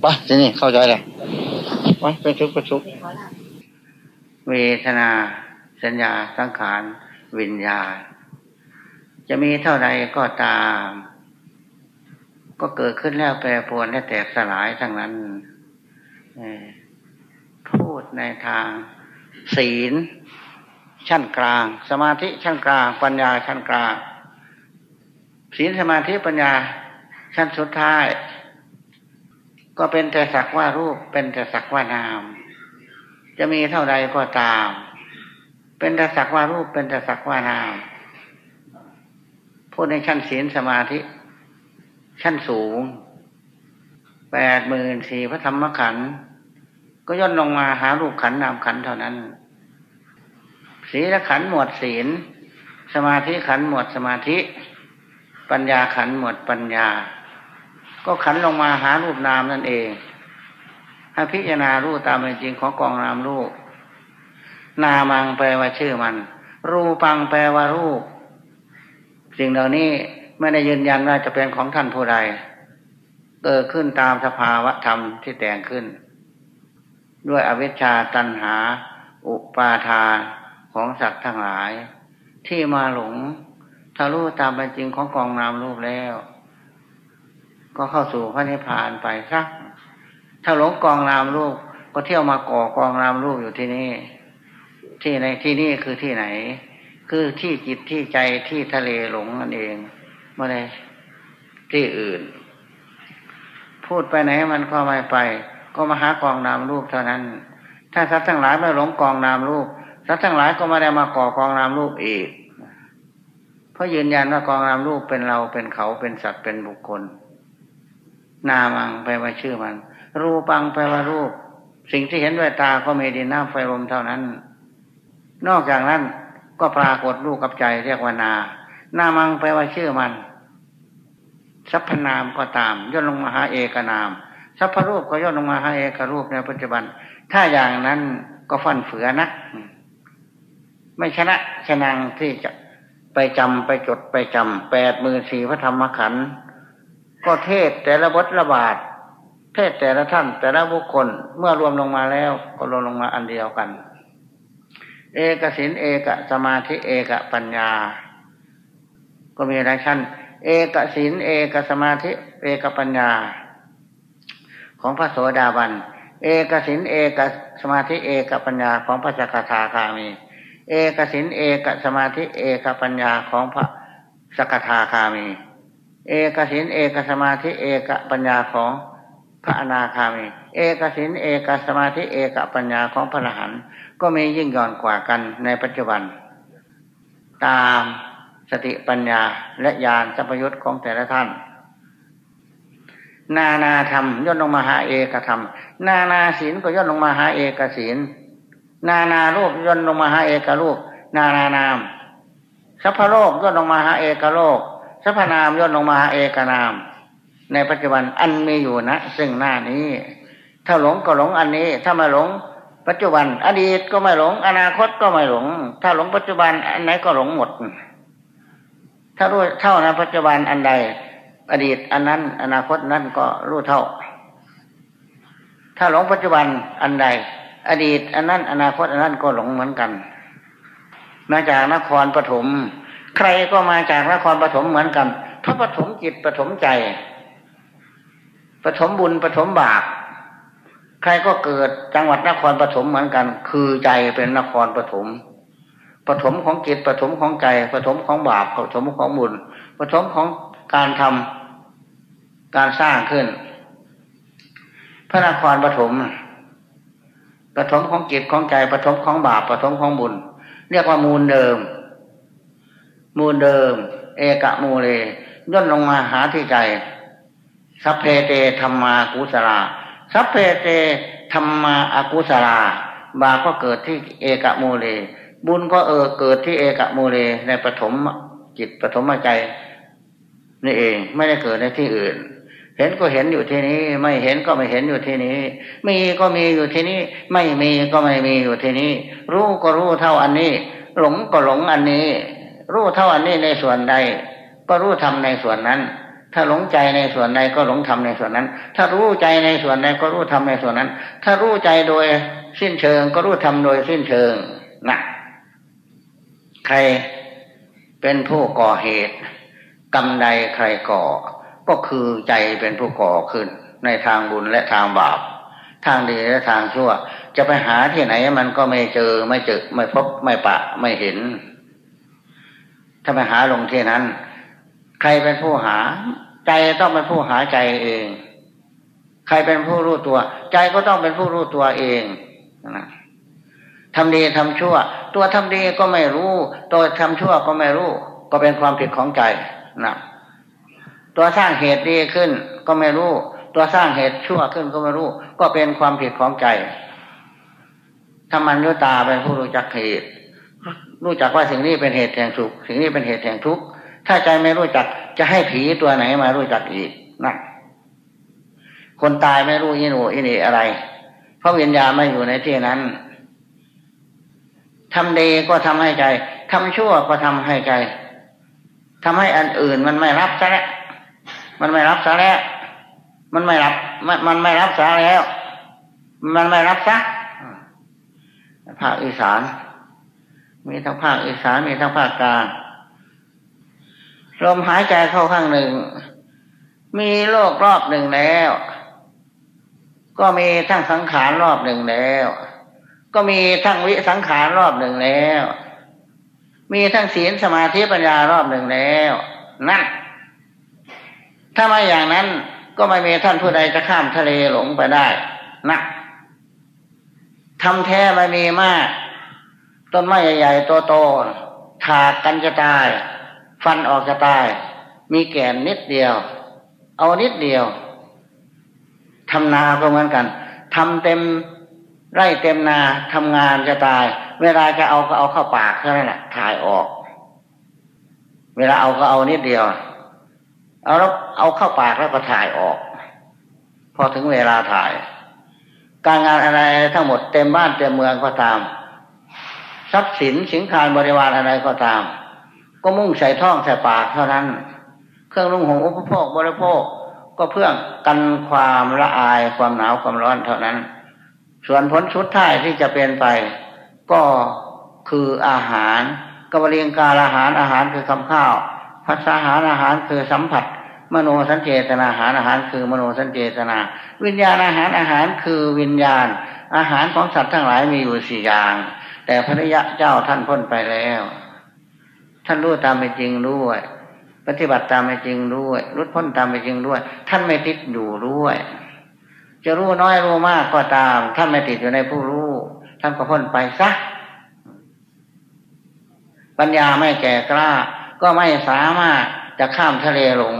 ไปทีนี้เข้าใจเลยไปเป็นชุกเป็นชุกเวทนา สัญญาสังขาร วิญญาณ จะมีเท่าใดก็ตาม ก็เกิดขึ้นแล้วแปรปรวนและแตกสลายทั้งนั้นเอ่อพูดในทาง ศีล ชั้นกลาง สมาธิชั้นกลาง ปัญญาชั้นกลาง ศีลสมาธิปัญญาชั้นสุดท้าย ก็เป็นแต่สักว่ารูปเป็นแต่สักว่านาม จะมีเท่าใดก็ตาม เป็นแต่สักว่ารูปเป็นแต่สักว่านามพูดในชั้นศีลสมาธิ ชั้นสูงแปดหมื่นสี่พระธรรมขันธ์ ก็ย่นลงมาหารูปขันนามขันเท่านั้น ศีลขันหมวดศีล สมาธิขันหมวดสมาธิ ปัญญาขันหมวดปัญญา ก็ขันลงมาหารูปนามนั่นเองให้พิจารณารูปตามเป็นจริงของกองนามรูป นามังแปลว่าชื่อมัน รูปังแปลว่ารูป สิ่งเหล่านี้ไม่ได้ยืนยันว่าจะเป็นของท่านผู้ใด เกิดขึ้นตามสภาวะธรรมที่แต่งขึ้น ด้วยอวิชชาตันหา อุปาทานของสัตว์ทั้งหลาย ที่มาหลงถ้ารู้ตามเป็นจริงของกองนามรูปแล้ว ก็เข้าสู่พระนิพพานไปสักถ้าหลงกองนามรูปก็เที่ยวมาก่อกองนามรูปอยู่ที่นี่ ที่ในที่นี่คือที่ไหน คือที่จิตที่ใจที่ทะเลหลงนั่นเองไม่ได้ที่อื่น พูดไปไหนมันก็ไม่ไป ก็มาหากองนามรูปเท่านั้น ถ้าสัตว์ทั้งหลายไม่หลงกองนามรูปสัตว์ทั้งหลายก็ไม่ได้มาก่อกองนามรูปอีก เพราะยืนยันว่ากองนามรูปเป็นเราเป็นเขาเป็นสัตว์เป็นบุคคล นามังแปลว่าชื่อมัน รูปังแปลว่ารูป สิ่งที่เห็นด้วยตาก็มีดินน้ำไฟลมเท่านั้น นอกจากนั้นก็ปรากฏรูปกับใจเรียกว่านา นามังแปลว่าชื่อมัน สัพพนามก็ตามย่นลงมาหาเอกนาม สัพพรูปก็ย่นลงมาใหาเอกรูปในปัจจุบัน ถ้าอย่างนั้นก็ฟันเฟือนะไม่ชนะชนังที่จะไปจำไปจดไปจำแปดหมื่นสี่พระธรรมขันธ์ก็เทศแต่ละบทละบาท เทศแต่ละท่านแต่ละบุคคลเมื่อรวมลงมาแล้วก็รวมลงมาอันเดียวกัน เอกสินเอกสมาธิเอกปัญญา ก็มีหลายชั้น เอกสินเอกสมาธิเอกปัญญา ของพระโสดาบัน เอกสินเอกสมาธิเอกปัญญาของพระจักทาคามี เอกสินเอกสมาธิเอกปัญญาของพระสกทาคามี เอกสินเอกสมาธิเอกปัญญาของพระอนาคามี เอกสินเอกสมาธิเอกปัญญาของพระอรหันต์ก็มียิ่งย่อนกว่ากันในปัจจุบัน ตามสติปัญญาและญาณสัพยุตของแต่ละท่าน นานาธรรมย่นลงมาหาเอกธรรม นานาศีลก็ย่นลงมาหาเอกศีล นานารูปย่นลงมาหาเอกรูป นานานามสัพพโลกย่นลงมาหาเอกโลกสัพพนามย่นลงมาหาเอกนาม ในปัจจุบันอันมีอยู่นะ ซึ่งหน้านี้ ถ้าหลงก็หลงอันนี้ ถ้าไม่หลง ปัจจุบัน อดีตก็ไม่หลง อนาคตก็ไม่หลง ถ้าหลงปัจจุบันอันไหนก็หลงหมด ถ้ารู้เท่านั้นปัจจุบันอันใด อดีตอันนั้น อนาคตนั้นก็รู้เท่า ถ้าหลงปัจจุบันอันใด อดีตอันนั้น อนาคตอันนั้นก็หลงเหมือนกัน มาจากนครปฐมใครก็มาจากนครปฐมเหมือนกันพระปฐมจิตปฐมใจปฐมบุญปฐมบาปใครก็เกิดจังหวัดนครปฐมเหมือนกัน คือใจเป็นนครปฐมปฐมของจิตปฐมของใจปฐมของบาปปฐมของบุญปฐมของการทำ การสร้างขึ้น พระนครปฐมปฐมของจิตของใจปฐมของบาปปฐมของบุญ เรียกว่ามูลเดิม มูลเดิม เอกะมูเลย่นลงมาหาที่ใจ สัพเพเตธรรมากุสลาสัพเพเตธรรมาอากุสลาบาก็เกิดที่เอกะมูเล บุญก็เออเกิดที่เอกะมูเลในปฐมจิตปฐมใจนี่เองไม่ได้เกิดในที่อื่น เห็นก็เห็นอยู่ที่นี้ ไม่เห็นก็ไม่เห็นอยู่ที่นี้ มีก็มีอยู่ที่นี้ ไม่มีก็ไม่มีอยู่ที่นี้ รู้ก็รู้เท่าอันนี้ หลงก็หลงอันนี้ รู้เท่าอันนี้ในส่วนใด ก็รู้ทำในส่วนนั้น ถ้าหลงใจในส่วนใดก็หลงทำในส่วนนั้น ถ้ารู้ใจในส่วนใดก็รู้ทำในส่วนนั้น ถ้ารู้ใจโดยสิ้นเชิง ก็รู้ทำโดยสิ้นเชิงนะใครเป็นผู้ก่อเหตุกรรมใดใครก่อ ก็คือใจเป็นผู้ก่อขึ้น ในทางบุญและทางบาป ทางดีและทางชั่ว จะไปหาที่ไหนมันก็ไม่เจอไม่เจอไม่พบไม่ปะไม่เห็น ถ้าไปหาลงที่นั้น ใครเป็นผู้หา ใจต้องเป็นผู้หาใจเอง ใครเป็นผู้รู้ตัว ใจก็ต้องเป็นผู้รู้ตัวเองนะทำดีทำชั่ว ตัวทำดีก็ไม่รู้ ตัวทำชั่วก็ไม่รู้ ก็เป็นความผิดของใจนะ ตัวสร้างเหตุดีขึ้นก็ไม่รู้ ตัวสร้างเหตุชั่วขึ้นก็ไม่รู้ ก็เป็นความผิดของใจธรรมัญญตาเป็นผู้รู้จักเหตุ รู้จักว่าสิ่งนี้เป็นเหตุแห่งสุข สิ่งนี้เป็นเหตุแห่งทุกข์ ถ้าใจไม่รู้จักจะให้ผีตัวไหนมารู้จักอีกนะคนตายไม่รู้ยินูอินี่อะไร เพราะวิญญาณไม่อยู่ในที่นั้นทำดีก็ทำให้ใจทำชั่วก็ทำให้ใจทำให้อันอื่นมันไม่รับซะแล้ว มันไม่รับซะแล้ว มันไม่รับ มันไม่รับซะแล้ว มันไม่รับซะภาคอีสาน มีทั้งภาคอีสานมีทั้งภาคกลางลมหายใจเข้าข้างหนึ่ง มีโลกรอบหนึ่งแล้ว ก็มีทั้งสังขารรอบหนึ่งแล้ว ก็มีทั้งวิสังขารรอบหนึ่งแล้ว มีทั้งศีลสมาธิปัญญารอบหนึ่งแล้ว นั่น ถ้าไม่อย่างนั้นก็ไม่มีท่านผู้ใดจะข้ามทะเลหลงไปได้นะทำแท้ไม่มีมาก ต้นไม้ใหญ่ๆ โตๆถากกันจะตาย ฟันออกจะตาย มีแก่นนิดเดียว เอานิดเดียวทำนาก็เหมือนกันทำเต็มไร่เต็มนาทำงานจะตาย เวลาจะเอาก็เอาเข้าปากเท่นั้นแหละถ่ายออก เวลาเอาก็เอานิดเดียว เอาแล้วเอาเข้าปากแล้วก็ถ่ายออก พอถึงเวลาถ่าย การงานอะไรทั้งหมดเต็มบ้านเต็มเมืองก็ตาม ทรัพย์สินสินคารบริวารอะไรก็ตาม ก็มุ่งใส่ท้องใส่ปากเท่านั้น เครื่องนุ่งห่มอุปโภคบริโภคก็เพื่อกันความละอายความหนาวความร้อนเท่านั้น ส่วนผลสุดท้ายที่จะเป็นไป ก็คืออาหารกบเรียงการอาหารอาหารคือคำข้าวพัฒอาหารอาหารคือสัมผัส มโนสัญเจตนาอาหารอาหารคือมโนสัญเจตนา วิญญาณอาหารอาหารคือวิญญาณ อาหารของสัตว์ทั้งหลายมีอยู่สี่อย่าง แต่พระยะเจ้าท่านพ้นไปแล้ว ท่านรู้ตามเป็นจริงด้วย ปฏิบัติตามเป็นจริงด้วยรุดพ้นตามเป็นจริงด้วย ท่านไม่ติดอยู่ด้วย จะรู้น้อยรู้มากก็ตาม ท่านไม่ติดอยู่ในผู้รู้ ท่านก็พ้นไปซะปัญญาไม่แก่กล้า ก็ไม่สามารถ จะข้ามทะเลหลง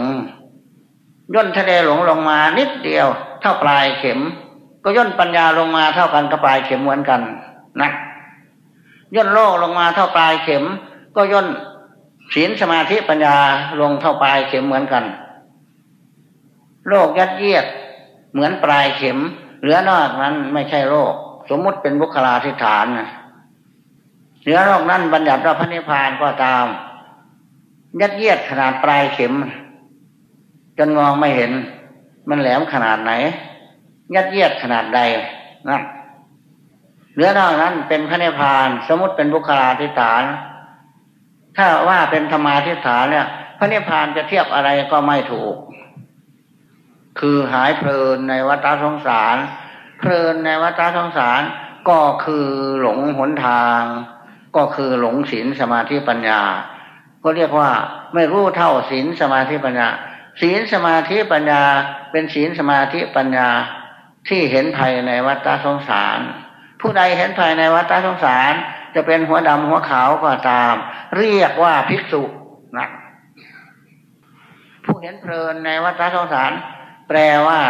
ย่นทะเลหลงลงมานิดเดียว เท่าปลายเข็ม ก็ย่นปัญญาลงมาเท่ากันกับปลายเข็มเหมือนกันนะย่นโลกลงมาเท่าปลายเข็ม ก็ย่นศีลสมาธิปัญญาลงเท่าปลายเข็มเหมือนกัน โลกยัดเยียดเหมือนปลายเข็ม เหลือนอกนั้นไม่ใช่โลก สมมุติเป็นบุคลาธิฐานนะเหนือนอกนั้นบัญญัติว่าพระนิพพานก็ตาม ยัดเยียดขนาดปลายเข็ม จนมองไม่เห็น มันแหลมขนาดไหน ยัดเยียดขนาดใดนะเหนือนอกนั้นเป็นพระนิพพาน สมมติเป็นบุคลาธิฐาน ถ้าว่าเป็นธรรมาธิฐานเนี่ยพระนิพพานจะเทียบอะไรก็ไม่ถูก คือหายเพลินในวัฏสงสาร เพลินในวัฏสงสารก็คือหลงหนทาง ก็คือหลงศีลสมาธิปัญญา ก็เรียกว่าไม่รู้เท่าศีลสมาธิปัญญาศีลสมาธิปัญญาเป็นศีลสมาธิปัญญาที่เห็นภายในวัฏสงสาร ผู้ใดเห็นภายในวัฏสงสาร จะเป็นหัวดำหัวขาวก็ตาม เรียกว่าภิกษุนะผู้เห็นเพลินในวัฏสงสาร แปลว่า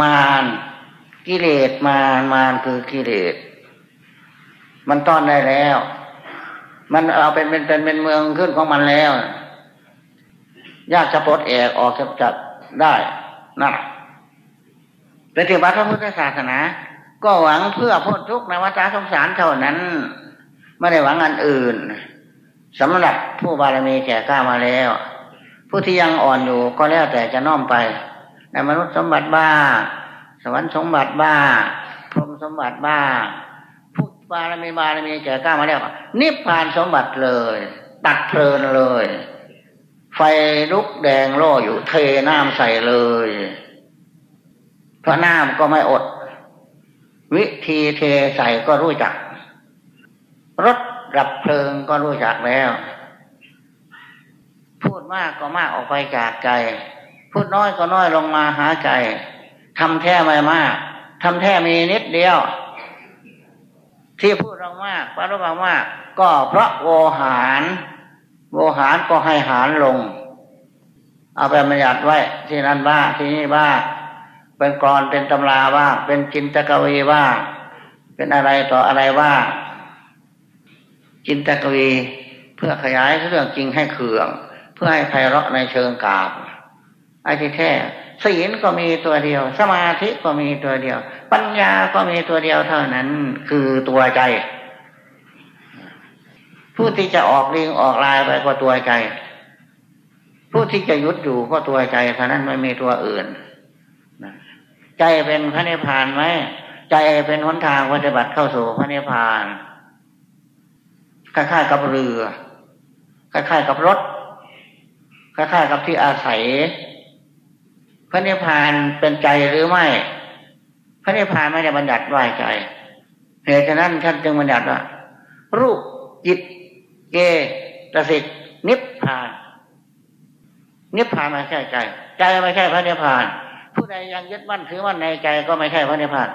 มารกิเลสมารมารคือกิเลสมันต้อนได้แล้ว มันเอาเป็นเป็นเป็นเป็นเมืองขึ้นของมันแล้ว ยากจะปลดแอกออกจะจัดได้นะปฏิบัติพระพุทธศาสนา ก็หวังเพื่อพ้นทุกข์ในวัฏสงสารเท่านั้น ไม่ได้หวังอันอื่นสำหรับผู้บารมีแก่กล้ามาแล้ว ผู้ที่ยังอ่อนอยู่ก็แล้วแต่จะน้อมไป ในมนุษย์สมบัติบ้าสวรรค์สมบัติบ้าพรหมสมบัติบ้า บารมีบารมีแก่กล้ามาแล้วนิพพานสมบัติเลย ตัดเพลินเลย ไฟลุกแดงล่อยู่เทน้ำใส่เลยเพราะน้ำก็ไม่อด วิธีเทใส่ก็รู้จัก รถดับเพลิงก็รู้จักแล้ว พูดมากก็มากออกไปจากใจ พูดน้อยก็น้อยลงมาหาใจทำแท้ไม่มากทำแท้มีนิดเดียว ที่พูดเรามากปารุบามากก็เพราะโวหารโวหารก็ให้หารลง เอาไปบัญญัติไว้ ที่นั่นบ้างที่นี่บ้างเป็นกรอนเป็นตำราบ้างเป็นจินตกวีบ้างเป็นอะไรต่ออะไรบ้างจินตกวีเพื่อขยายเรื่องจริงให้เขื่อง เพื่อให้ไพเราะในเชิงกาบไอ้ที่แท้ ศีลก็มีตัวเดียว สมาธิก็มีตัวเดียว ปัญญาก็มีตัวเดียวเท่านั้น คือตัวใจ ผู้ที่จะออกลิงออกลายไปก็ตัวใจ ผู้ที่จะยุดอยู่ก็ตัวใจเท่านั้นไม่มีตัวอื่นใจเป็นพระนิพพานไหมใจเป็นหนทางปฏิบัติเข้าสู่พระนิพพานคล้ายๆกับเรือคล้ายๆกับรถคล้ายๆกับที่อาศัย พระนิพพานเป็นใจหรือไม่ พระนิพพานไม่ได้บัญญัติว่าใจเหตุฉะนั้นท่านจึงบัญญัติว่า รูปจิตเกตสิกนิพพาน นิพพานไม่ใช่ใจ ใจไม่ใช่พระนิพพาน ผู้ใดยังยึดมั่นถือมั่นในใจก็ไม่ใช่พระนิพพาน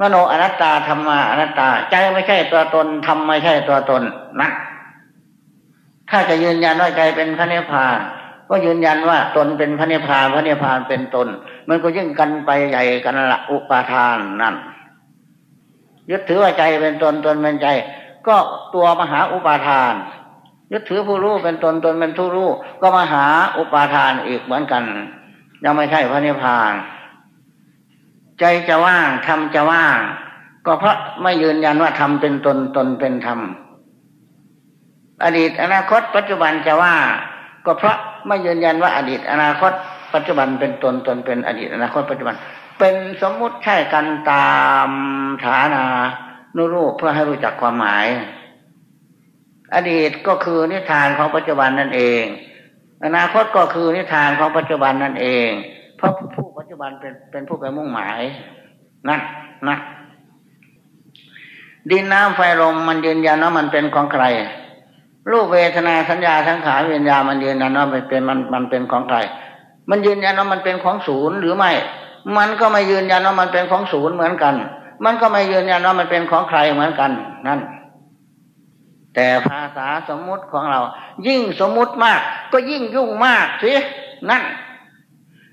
มโนอนัตตาธรรมาอนัตตา ใจไม่ใช่ตัวตนธรรมไม่ใช่ตัวตนนะถ้าจะยืนยันว่าใจเป็นพระนิพพาน ก็ยืนยันว่าตนเป็นพระนิพพานพระนิพพานเป็นตน มันก็ยิ่งกันไปใหญ่กันละอุปาทานนั่นยึดถือว่าใจเป็นตนตนเป็นใจ ก็ตัวมหาอุปาทาน ยึดถือผู้รู้เป็นตนตนเป็นผู้รู้ก็มหาอุปาทานอีกเหมือนกัน ยังไม่ใช่พระนิพพาน ใจจะว่างทำจะว่าง ก็เพราะไม่ยืนยันว่าทำเป็นตนตนเป็นธรรมอดีตอนาคตปัจจุบันจะว่า ก็เพราะไม่ยืนยันว่าอดีตอนาคต ปัจจุบันเป็นตนตนเป็นอดีตอนาคตปัจจุบัน เป็นสมมุติใช่กันตามฐานานุรูปเพื่อให้รู้จักความหมาย อดีตก็คือนิทานของปัจจุบันนั่นเอง อนาคตก็คือนิทานของปัจจุบันนั่นเอง เพราะผู้ปัจจุบันเป็นเป็นผู้ไปมุ่งหมายนั่นนะดินน้ำไฟลมมันยืนยันว่ามันเป็นของใคร รูปเวทนาสัญญาสังขารวิญญามันยืนยันว่ามันเป็นมันมันเป็นของใคร มันยืนยันว่ามันเป็นของศูนย์หรือไม่ มันก็ไม่ยืนยันว่ามันเป็นของศูนย์เหมือนกัน มันก็ไม่ยืนยันว่ามันเป็นของใครเหมือนกันนั่น แต่ภาษาสมมุติของเรา ยิ่งสมมุติมาก ก็ยิ่งยุ่งมากสินั่น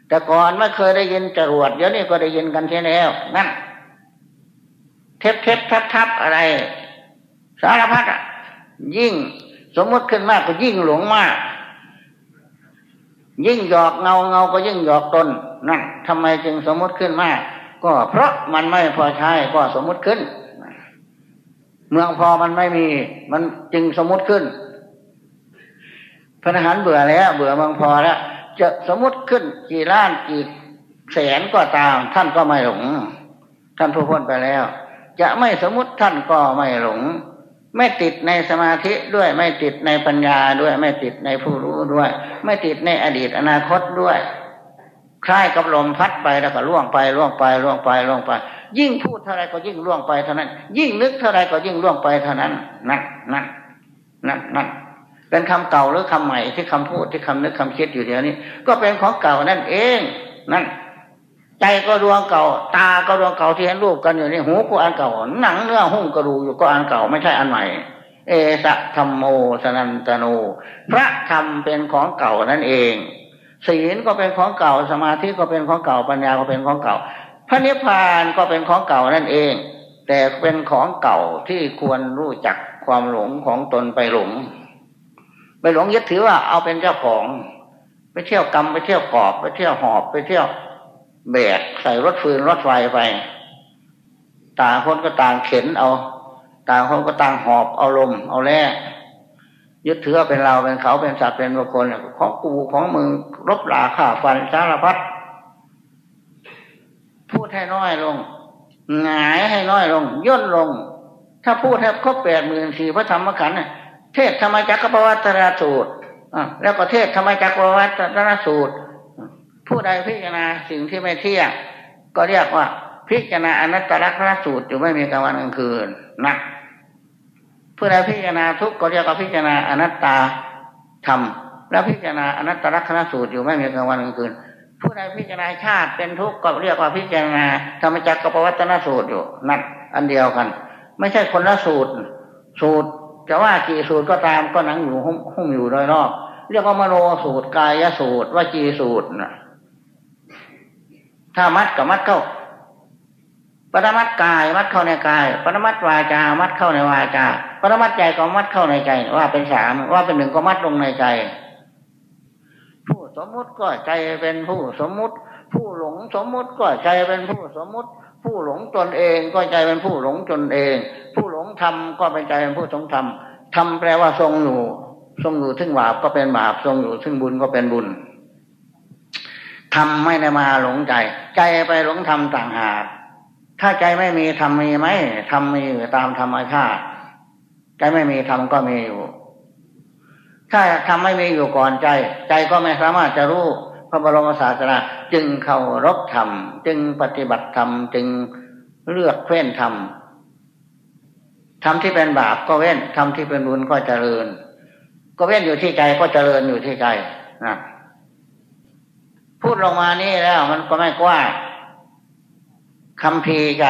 แต่ก่อนไม่เคยได้ยินจรวดเดี๋ยวนี้ก็ได้ยินกันเช่แล้วนั่น เทปเทปทับทับอะไร สารพัดอะยิ่ง สมมติขึ้นมากก็ยิ่งหลงมาก ยิ่งหยอกเงาเงาก็ยิ่งหยอกตนนั่นทำไมจึงสมมติขึ้นมาก ก็เพราะมันไม่พอใช้ก็สมมติขึ้น เมืองพอมันไม่มี มันจึงสมมติขึ้นพระทหารเบื่อแล้ว เบื่อเมืองพอแล้วจะสมมติขึ้นกี่ล้านกี่แสนก็ตาม ท่านก็ไม่หลง ท่านผู้พ้นไปแล้ว จะไม่สมมติท่านก็ไม่หลง ไม่ติดในสมาธิด้วยไม่ติดในปัญญาด้วย ไม่ติดในผู้รู้ด้วย ไม่ติดในอดีตอนาคตด้วยคล้ายกับลมพัดไปแล้วก็ล่วงไปล่วงไปล่วงไปล่วงไป ยิ่งพูดเท่าไรก็ยิ่งล่วงไปเท่านั้น ยิ่งนึกเท่าไรก็ยิ่งล่วงไปเท่านั้นนั่นนั่นนั่นนั่นเป็นคำเก่าหรือคำใหม่ที่คำพูดที่คำนึกคำคิดอยู่เดี๋ยวนี้ ก็เป็นของเก่านั่นเองนั่น ใจก็ดวงเก่า ตาก็ดวงเก่าที่เห็นรูปกันอยู่นี่หูก็อันเก่า หนังเนื้อหุ้มกระดูอยู่ก็อันเก่าไม่ใช่อันใหม่ เอสะธรรมโมสนันตโนพระธรรมเป็นของเก่านั่นเองศีลก็เป็นของเก่าสมาธิก็เป็นของเก่าปัญญาก็เป็นของเก่า พระนิพพานก็เป็นของเก่านั่นเอง แต่เป็นของเก่าที่ควรรู้จักความหลงของตนไปหลง ไปหลงยึดถือว่าเอาเป็นเจ้าของ ไปเที่ยวกรรมไปเที่ยวกอบ ไปเที่ยวหอบไปเที่ยว แบกใส่รถฟืนรถไฟไป ต่างคนก็ต่างเข็นเอา ต่างคนก็ต่างหอบเอาลม เอาแร่ยึดถือเป็นเราเป็นเขาเป็นสัตว์เป็นบุคคลของกูของมึงรบหลาข่าฟันสารพัดพูดให้น้อยลงหงายให้น้อยลง ย่นลง ถ้าพูดให้ครบแปดหมื่นสี่พระธรรมขันธ์เทศธรรมจักรปวัตราสูตรแล้วก็เทศธรรมจักรปวัตราสูตร ผู้ใดพิจารณาสิ่งที่ไม่เที่ยงก็เรียกว่า พิจารณาอนัตตลักษณสูตรอยู่ไม่มีกลางวันกลางคืนนะผู้ใดพิจารณาทุกก็เรียกว่าพิจารณาอนัตตาธรรมแล้วพิจารณาอนัตตลักษณสูตรอยู่ไม่มีกลางวันกลางคืน ผู้ใดพิจารณาชาติเป็นทุกข์ก็เรียกว่าพิจารณาธรรมจักรกับปวัตนสูตรอยู่นั่นอันเดียวกัน ไม่ใช่คนละสูตร สูตรจะว่ากี่สูตรก็ตามก็หนังอยู่หุ้มอยู่โดยรอบเรียกว่ามโนสูตรกายสูตรวจีสูตรนะ ถ้ามัดกับมัดเข้าปรมัดกายมัดเข้าในกาย ปรมัดวาจา มัดเข้าในวาจา ปรมัดใจก็มัดเข้าในใจ ว่าเป็นสามว่าเป็นหนึ่งก็มัดลงในใจ ผู้สมมุติก็ใจเป็นผู้สมมุติ ผู้หลงสมมุติก็ใจเป็นผู้สมมุติ ผู้หลงตนเองก็ใจเป็นผู้หลงตนเอง ผู้หลงทำก็เป็นใจเป็นผู้ทรงทำทำแปลว่าทรงอยู่ทรงอยู่ซึ่งบาปก็เป็นบาปทรงอยู่ซึ่งบุญก็เป็นบุญ ทำไม่ได้มาหลงใจ ใจไปหลงทำต่างหากถ้าใจไม่มีทำมีไหมทำมีอยู่ตามธรรมชาติใจไม่มีทำก็มีอยู่ ถ้าทำไม่มีอยู่ก่อนใจ ใจก็ไม่สามารถจะรู้พระบรมศาสนาจึงเคารพธรรม จึงปฏิบัติธรรมจึงเลือกเว้นธรรมทำที่เป็นบาปก็เว้นทำที่เป็นบุญก็เจริญ ก็เว้นอยู่ที่ใจก็เจริญอยู่ที่ใจนะ พูดลงมานี่แล้วมันก็ไม่กว้างคำพีใจ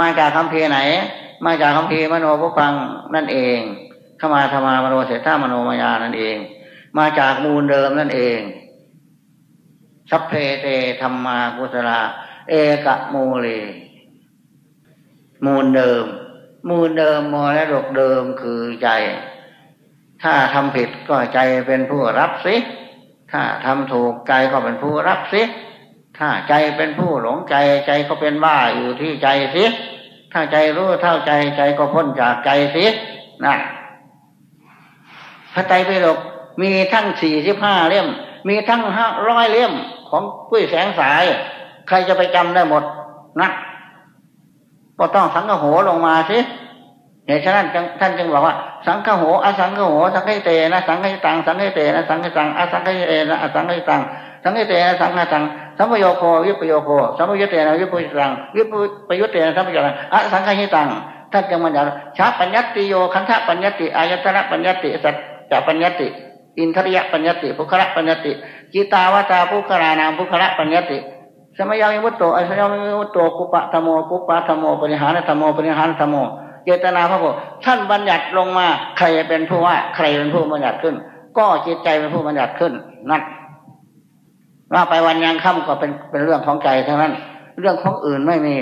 มาจากคำพีไหน มาจากคำพีมโนพุพังนั่นเองขมาธรรมามโนเสถามโนมายานั่นเอง มาจากมูลเดิมนั่นเอง สัพเพเตธรรมากุศลาเอกะมูลีมูลเดิม มูลเดิมมรดกเดิมคือใจ ถ้าทำผิดก็ใจเป็นผู้รับสิ ถ้าทำถูกใจก็เป็นผู้รับสิถ้าใจเป็นผู้หลงใจใจก็เป็นบ้าอยู่ที่ใจสิถ้าใจรู้เท่าใจใจก็พ้นจากใจสินะพระไตรปิฎกมีทั้งสี่สิบห้าเล่ม มีทั้งห้าร้อยเล่มของกุ้ยแสงสาย ใครจะไปจำได้หมดนะก็ต้องสังกโหลงมาสิ เหตุฉะนั้นท่านจึงบอกว่า สังฆโหอสังฆโหสังฆเตนะสังฆตังสังฆเตนะสังฆตังอสังฆเตนะอสังฆตังสังฆเตนะสังฆตังสัมปโยโควิปโยโคสัมปยุเตนะวิปยุตังวิปยุเตนะสัมปยุตังอสังฆหิตังท่านจึงมันอย่างชาปัญญติโยคันธปัญญติอายตนะปัญญติสัจจะปัญญติ อินทริยปัญญติภุคระปัญญติจิตาวตาภุครานามภุคระปัญญติสมัยามิมุตโตอสยามิมุตโตกุปะธโมกุปะธโมปริหารธโมปริหารธโม จตนาพระโพท่านบัญญัติลงมา ใครเป็นผู้ว่า ใครเป็นผู้บัญญัติขึ้น ก็จิตใจเป็นผู้บัญญัติขึ้นนั่นว่าไปวันยังค่ำก็เป็นเป็นเรื่องของใจเท่านั้น เรื่องของอื่นไม่มี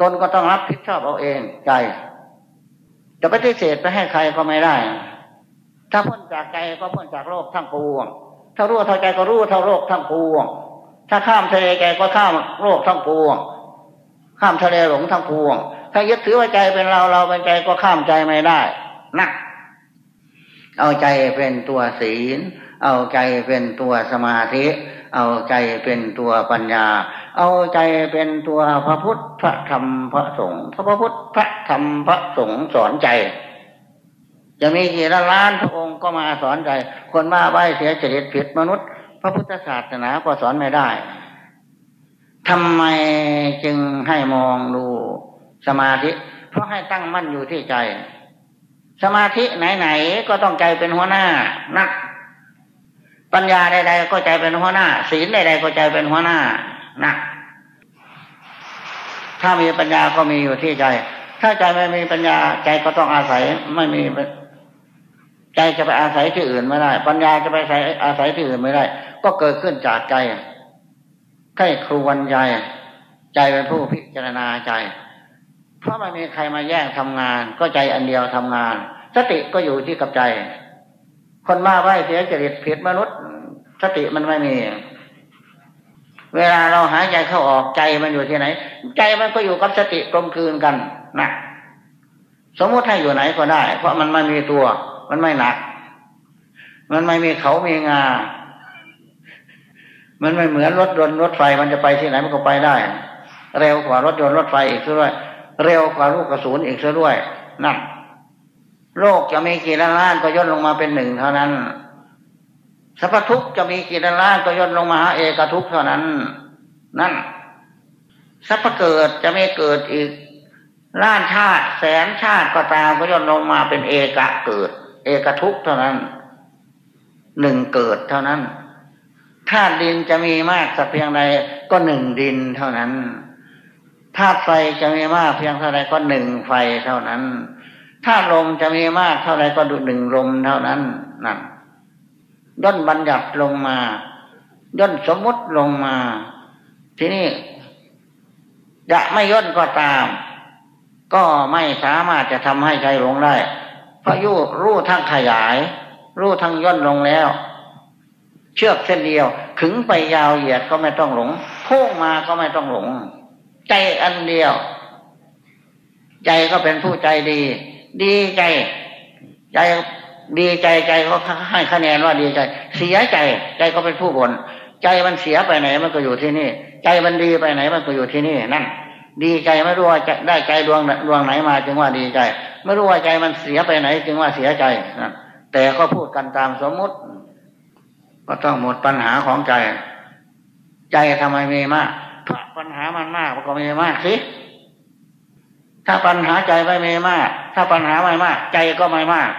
ตนก็ต้องรับผิดชอบเอาเองใจจะไปฏิเสธไปให้ใครก็ไม่ได้ ถ้าพ้นจากใจก็พ้นจากโลกทั้งปวง ถ้ารู้เท่าใจก็รู้เท่าโลกทั้งปวง ถ้าข้ามทะเลใจก็ข้ามโลกทั้งปวง ข้ามทะเลหลงทั้งปวง ถ้ายึดถือว่าใจเป็นเราเราเป็นใจก็ข้ามใจไม่ได้นักเอาใจเป็นตัวศีล เอาใจเป็นตัวสมาธิ เอาใจเป็นตัวปัญญา เอาใจเป็นตัวพระพุทธพระธรรมพระสงฆ์พระพุทธพระธรรมพระสงฆ์สอนใจจะมีกี่ล้านพระองค์ก็มาสอนใจ คนมาไหวเสียจริตผิดมนุษย์ พระพุทธศาสนาก็สอนไม่ได้ทำไมจึงให้มองดู สมาธิ เพราะให้ตั้งมั่นอยู่ที่ใจ สมาธิไหนๆก็ต้องใจเป็นหัวหน้านัก ปัญญาใดๆก็ใจเป็นหัวหน้า ศีลใดๆก็ใจเป็นหัวหน้านัก ถ้ามีปัญญาก็มีอยู่ที่ใจ ถ้าใจไม่มีปัญญาใจก็ต้องอาศัยไม่มีใจจะไปอาศัยที่อื่นไม่ได้ ปัญญาจะไปอาศัยอาศัยที่อื่นไม่ได้ ก็เกิดขึ้นจากใจใครครูวันใจ ใจเป็นผู้พิจารณาใจ เพราะไม่มีใครมาแย่งทำงาน ก็ใจอันเดียวทำงาน สติก็อยู่ที่กับใจ คนมาไหวเสียจริตผิดมนุษย์ สติมันไม่มี เวลาเราหายใจเข้าออกใจมันอยู่ที่ไหน ใจมันก็อยู่กับสติกลมกลืนกันนะสมมติให้อยู่ไหนก็ได้ เพราะมันไม่มีตัว มันไม่หนัก มันไม่มีเขามีงา มันไม่เหมือนรถยนต์รถไฟมันจะไปที่ไหนมันก็ไปได้ เร็วกว่ารถยนต์รถไฟอีกด้วย เร็วกว่าลูกกระสุนอีกซะด้วยนั่นโลกจะมีกี่ล้านล้านก็ย่นลงมาเป็นหนึ่งเท่านั้นสัพพทุกจะมีกี่ล้านล้านก็ย่นลงมาหาเอกทุกเท่านั้น นั่นสัพพเกิดจะไม่เกิดอีกล้านชาติแสนชาติก็ตามก็ย่นลงมาเป็นเอกะเกิด เอกทุกเท่านั้นหนึ่งเกิดเท่านั้นธาตุดินจะมีมากสักเพียงใดก็หนึ่งดินเท่านั้น ธาตุไฟจะมีมากเพียงเท่าไรก็หนึ่งไฟเท่านั้นธาตุลมจะมีมากเท่าไรก็ดูหนึ่งลมเท่านั้นนั่นย่นบัญญัติลงมา ย่นสมมติลงมา ทีนี้จะไม่ย่นก็ตาม ก็ไม่สามารถจะทำให้ใจหลงได้เพราะยุรู้ทั้งขยาย รู้ทั้งย่นลงแล้ว เชือกเส้นเดียวขึงไปยาวเหยียดก็ไม่ต้องหลงพุ่งมาก็ไม่ต้องหลง ใจอันเดียว ใจก็เป็นผู้ใจดี ดีใจ ใจดีใจใจก็ให้คะแนนว่าดีใจ เสียใจ ใจก็เป็นผู้บน่นใจมันเสียไปไหนมันก็อยู่ที่นี่ ใจมันดีไปไหนมันก็อยู่ที่นี่นั่นดีใจไม่รู้ว่าจะได้ใจดวงดวงไหนมาจึงว่าดีใจ ไม่รู้ว่าใจมันเสียไปไหน จึงว่าเสียใจนะแต่ก็พูดกันตามสมมุติ ก็ต้องหมดปัญหาของใจ ใจทำไมมีมาก ถ้าปัญหามันมากมันก็มีมากสิถ้าปัญหาใจไม่มีมาก ถ้าปัญหาไม่มาก ใจก็ไม่มาก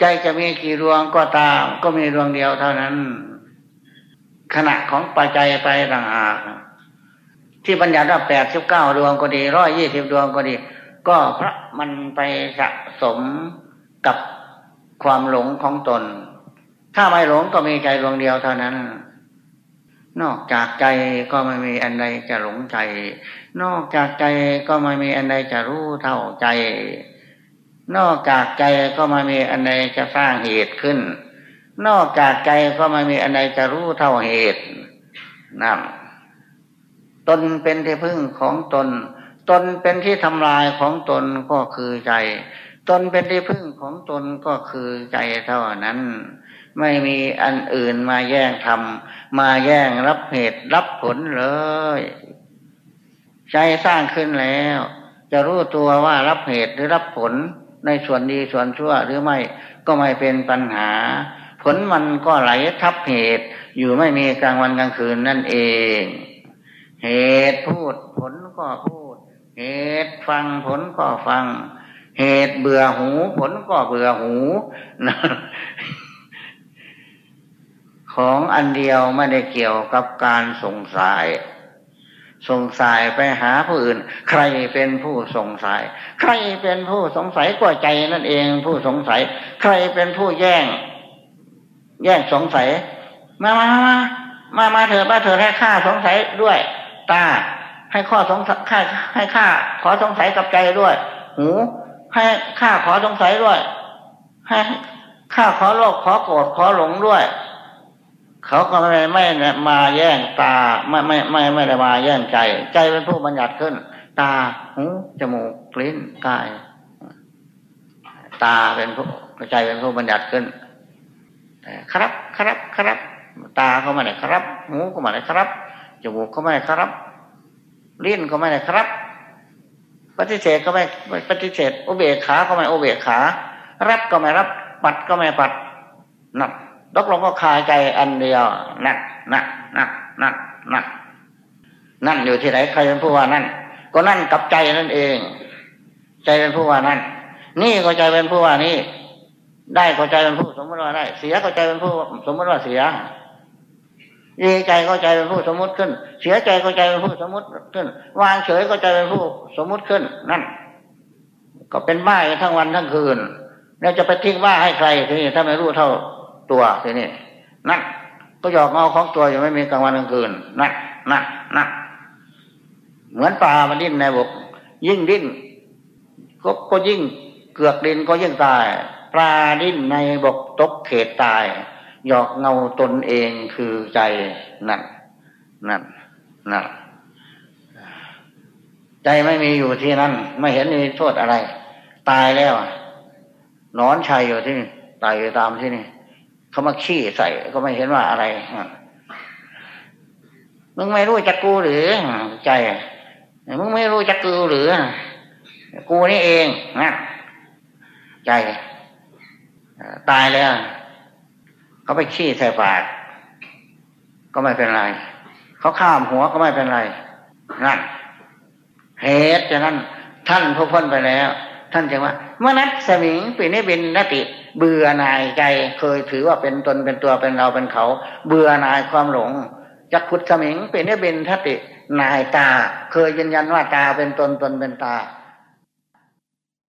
ใจจะมีกี่ดวงก็ตาม ก็มีดวงเดียวเท่านั้น ขณะของปัจจัยไปต่างหากที่บัญญัติว่าแปดสิบเก้าดวงก็ดีร้อยยี่สิบดวงก็ดี ก็เพราะมันไปสะสมกับความหลงของตน ถ้าไม่หลงก็มีใจดวงเดียวเท่านั้น นอกจากใจก็ไม่มีอันใดจะหลงใจ นอกจากใจก็ไม่มีอันใดจะรู้เท่าใจ นอกจากใจก็ไม่มีอันใดจะสร้างเหตุขึ้น นอกจากใจก็ไม่มีอันใดจะรู้เท่าเหตุนั่นตนเป็นที่พึ่งของตน ตนเป็นที่ทำลายของตนก็คือใจ ตนเป็นที่พึ่งของตนก็คือใจเท่านั้น ไม่มีอันอื่นมาแย่งทำมาแย่งรับเหตุรับผลเลย ใจสร้างขึ้นแล้ว จะรู้ตัวว่ารับเหตุหรือรับผลในส่วนดีส่วนชั่วหรือไม่ก็ไม่เป็นปัญหา ผลมันก็ไหลทับเหตุ อยู่ไม่มีกลางวันกลางคืนนั่นเอง เหตุพูดผลก็พูด เหตุฟังผลก็ฟัง เหตุเบื่อหู ผลก็เบื่อหูนะ ของอันเดียวไม่ได้เกี่ยวกับการสงสัยสงสัยไปหาผู้อื่น ใครเป็นผู้สงสัย ใครเป็นผู้สงสัยก็ใจนั่นเองผู้สงสัย ใครเป็นผู้แย่ง แย่งสงสัย มามามามามาเถิดมาเถิดให้ข้าสงสัยด้วยตาให้ข้อสงสัยข้ให้ข้าขอสงสัยกับใจด้วย หู ให้ข้าขอสงสัยด้วย ให้ข้าขอโลภขอโกรธขอหลงด้วย เขาก็ไม่ไม่มาแย่งตาไม่ไม่ไม่ไม่ได้มาแย่งใจ ใจเป็นผู้บัญญัติขึ้น ตาหูจมูกลิ้นกาย ตาเป็นผู้ใจเป็นผู้บัญญัติขึ้นครับครับครับ ตาเขาไม่ได้ครับ หูก็ไม่ได้ครับจมูกก็ไม่ได้ครับลิ้นก็ไม่ได้ครับ ปฏิเสธก็ไม่ปฏิเสธโอเบขาก็ไม่โอเบขา รับก็ไม่รับ ปัดก็ไม่ปัดนับ ตกลงก็คายใจอันเดียวนั่นนั่นนั่นนั่นนั่นนั่นอยู่ที่ไหนใครเป็นผู้ว่านั่น ก็นั่นกับใจนั่นเอง ใจเป็นผู้ว่านั่น นี่ก็ใจเป็นผู้ว่านี่ ได้ก็ใจเป็นผู้สมมติว่าได้ เสียก็ใจเป็นผู้สมมติว่าเสียดีใจก็ใจเป็นผู้สมมติขึ้น เสียใจก็ใจเป็นผู้สมมติขึ้น วางเฉยก็ใจเป็นผู้สมมติขึ้น นั่น ก็เป็นบ้าทั้งวันทั้งคืนเราจะไปทิ้งบ้าให้ใครทีนี้ถ้าไม่รู้เท่า ตัวทีนี้นั่นก็หยอกเงาของตัวอยู่ไม่มีกลางวันกลางคืนนั่นนั่นนั่นเหมือนปลามันดิ้นในบก ยิ่งดิ้นก็ก็ยิ่งเกือกดินก็ยิ่งตาย ปลาดิ้นในบกตกเขตตาย หยอกเงาตนเองคือใจนั่นนั่นนั่นใจไม่มีอยู่ที่นั่นไม่เห็นมีโทษอะไร ตายแล้วนอนชัยอยู่ที่นี่ตายอยู่ตามที่นี่ เขามาขี้ใส่ก็ไม่เห็นว่าอะไรมึงไม่รู้จักกูหรือใจมึงไม่รู้จักกูหรือ กูนี่เองนะใจตายแล้วเขาไปขี้ใส่ปากก็ไม่เป็นไร เขาข้ามหัวก็ไม่เป็นไรนั่นเหตุฉะนั้น ท่านผู้พ้นไปแล้ว ท่านจึงว่าเมื่อนัดสมิงปีนี้บินนติ เบื่อนายใจเคยถือว่าเป็นตนเป็นตัวเป็นเราเป็นเขา เบื่อนายความหลงจักขุดสมิงเป็นได้เป็นทตินายตา เคยยืนยันว่าตาเป็นตนตนเป็นตา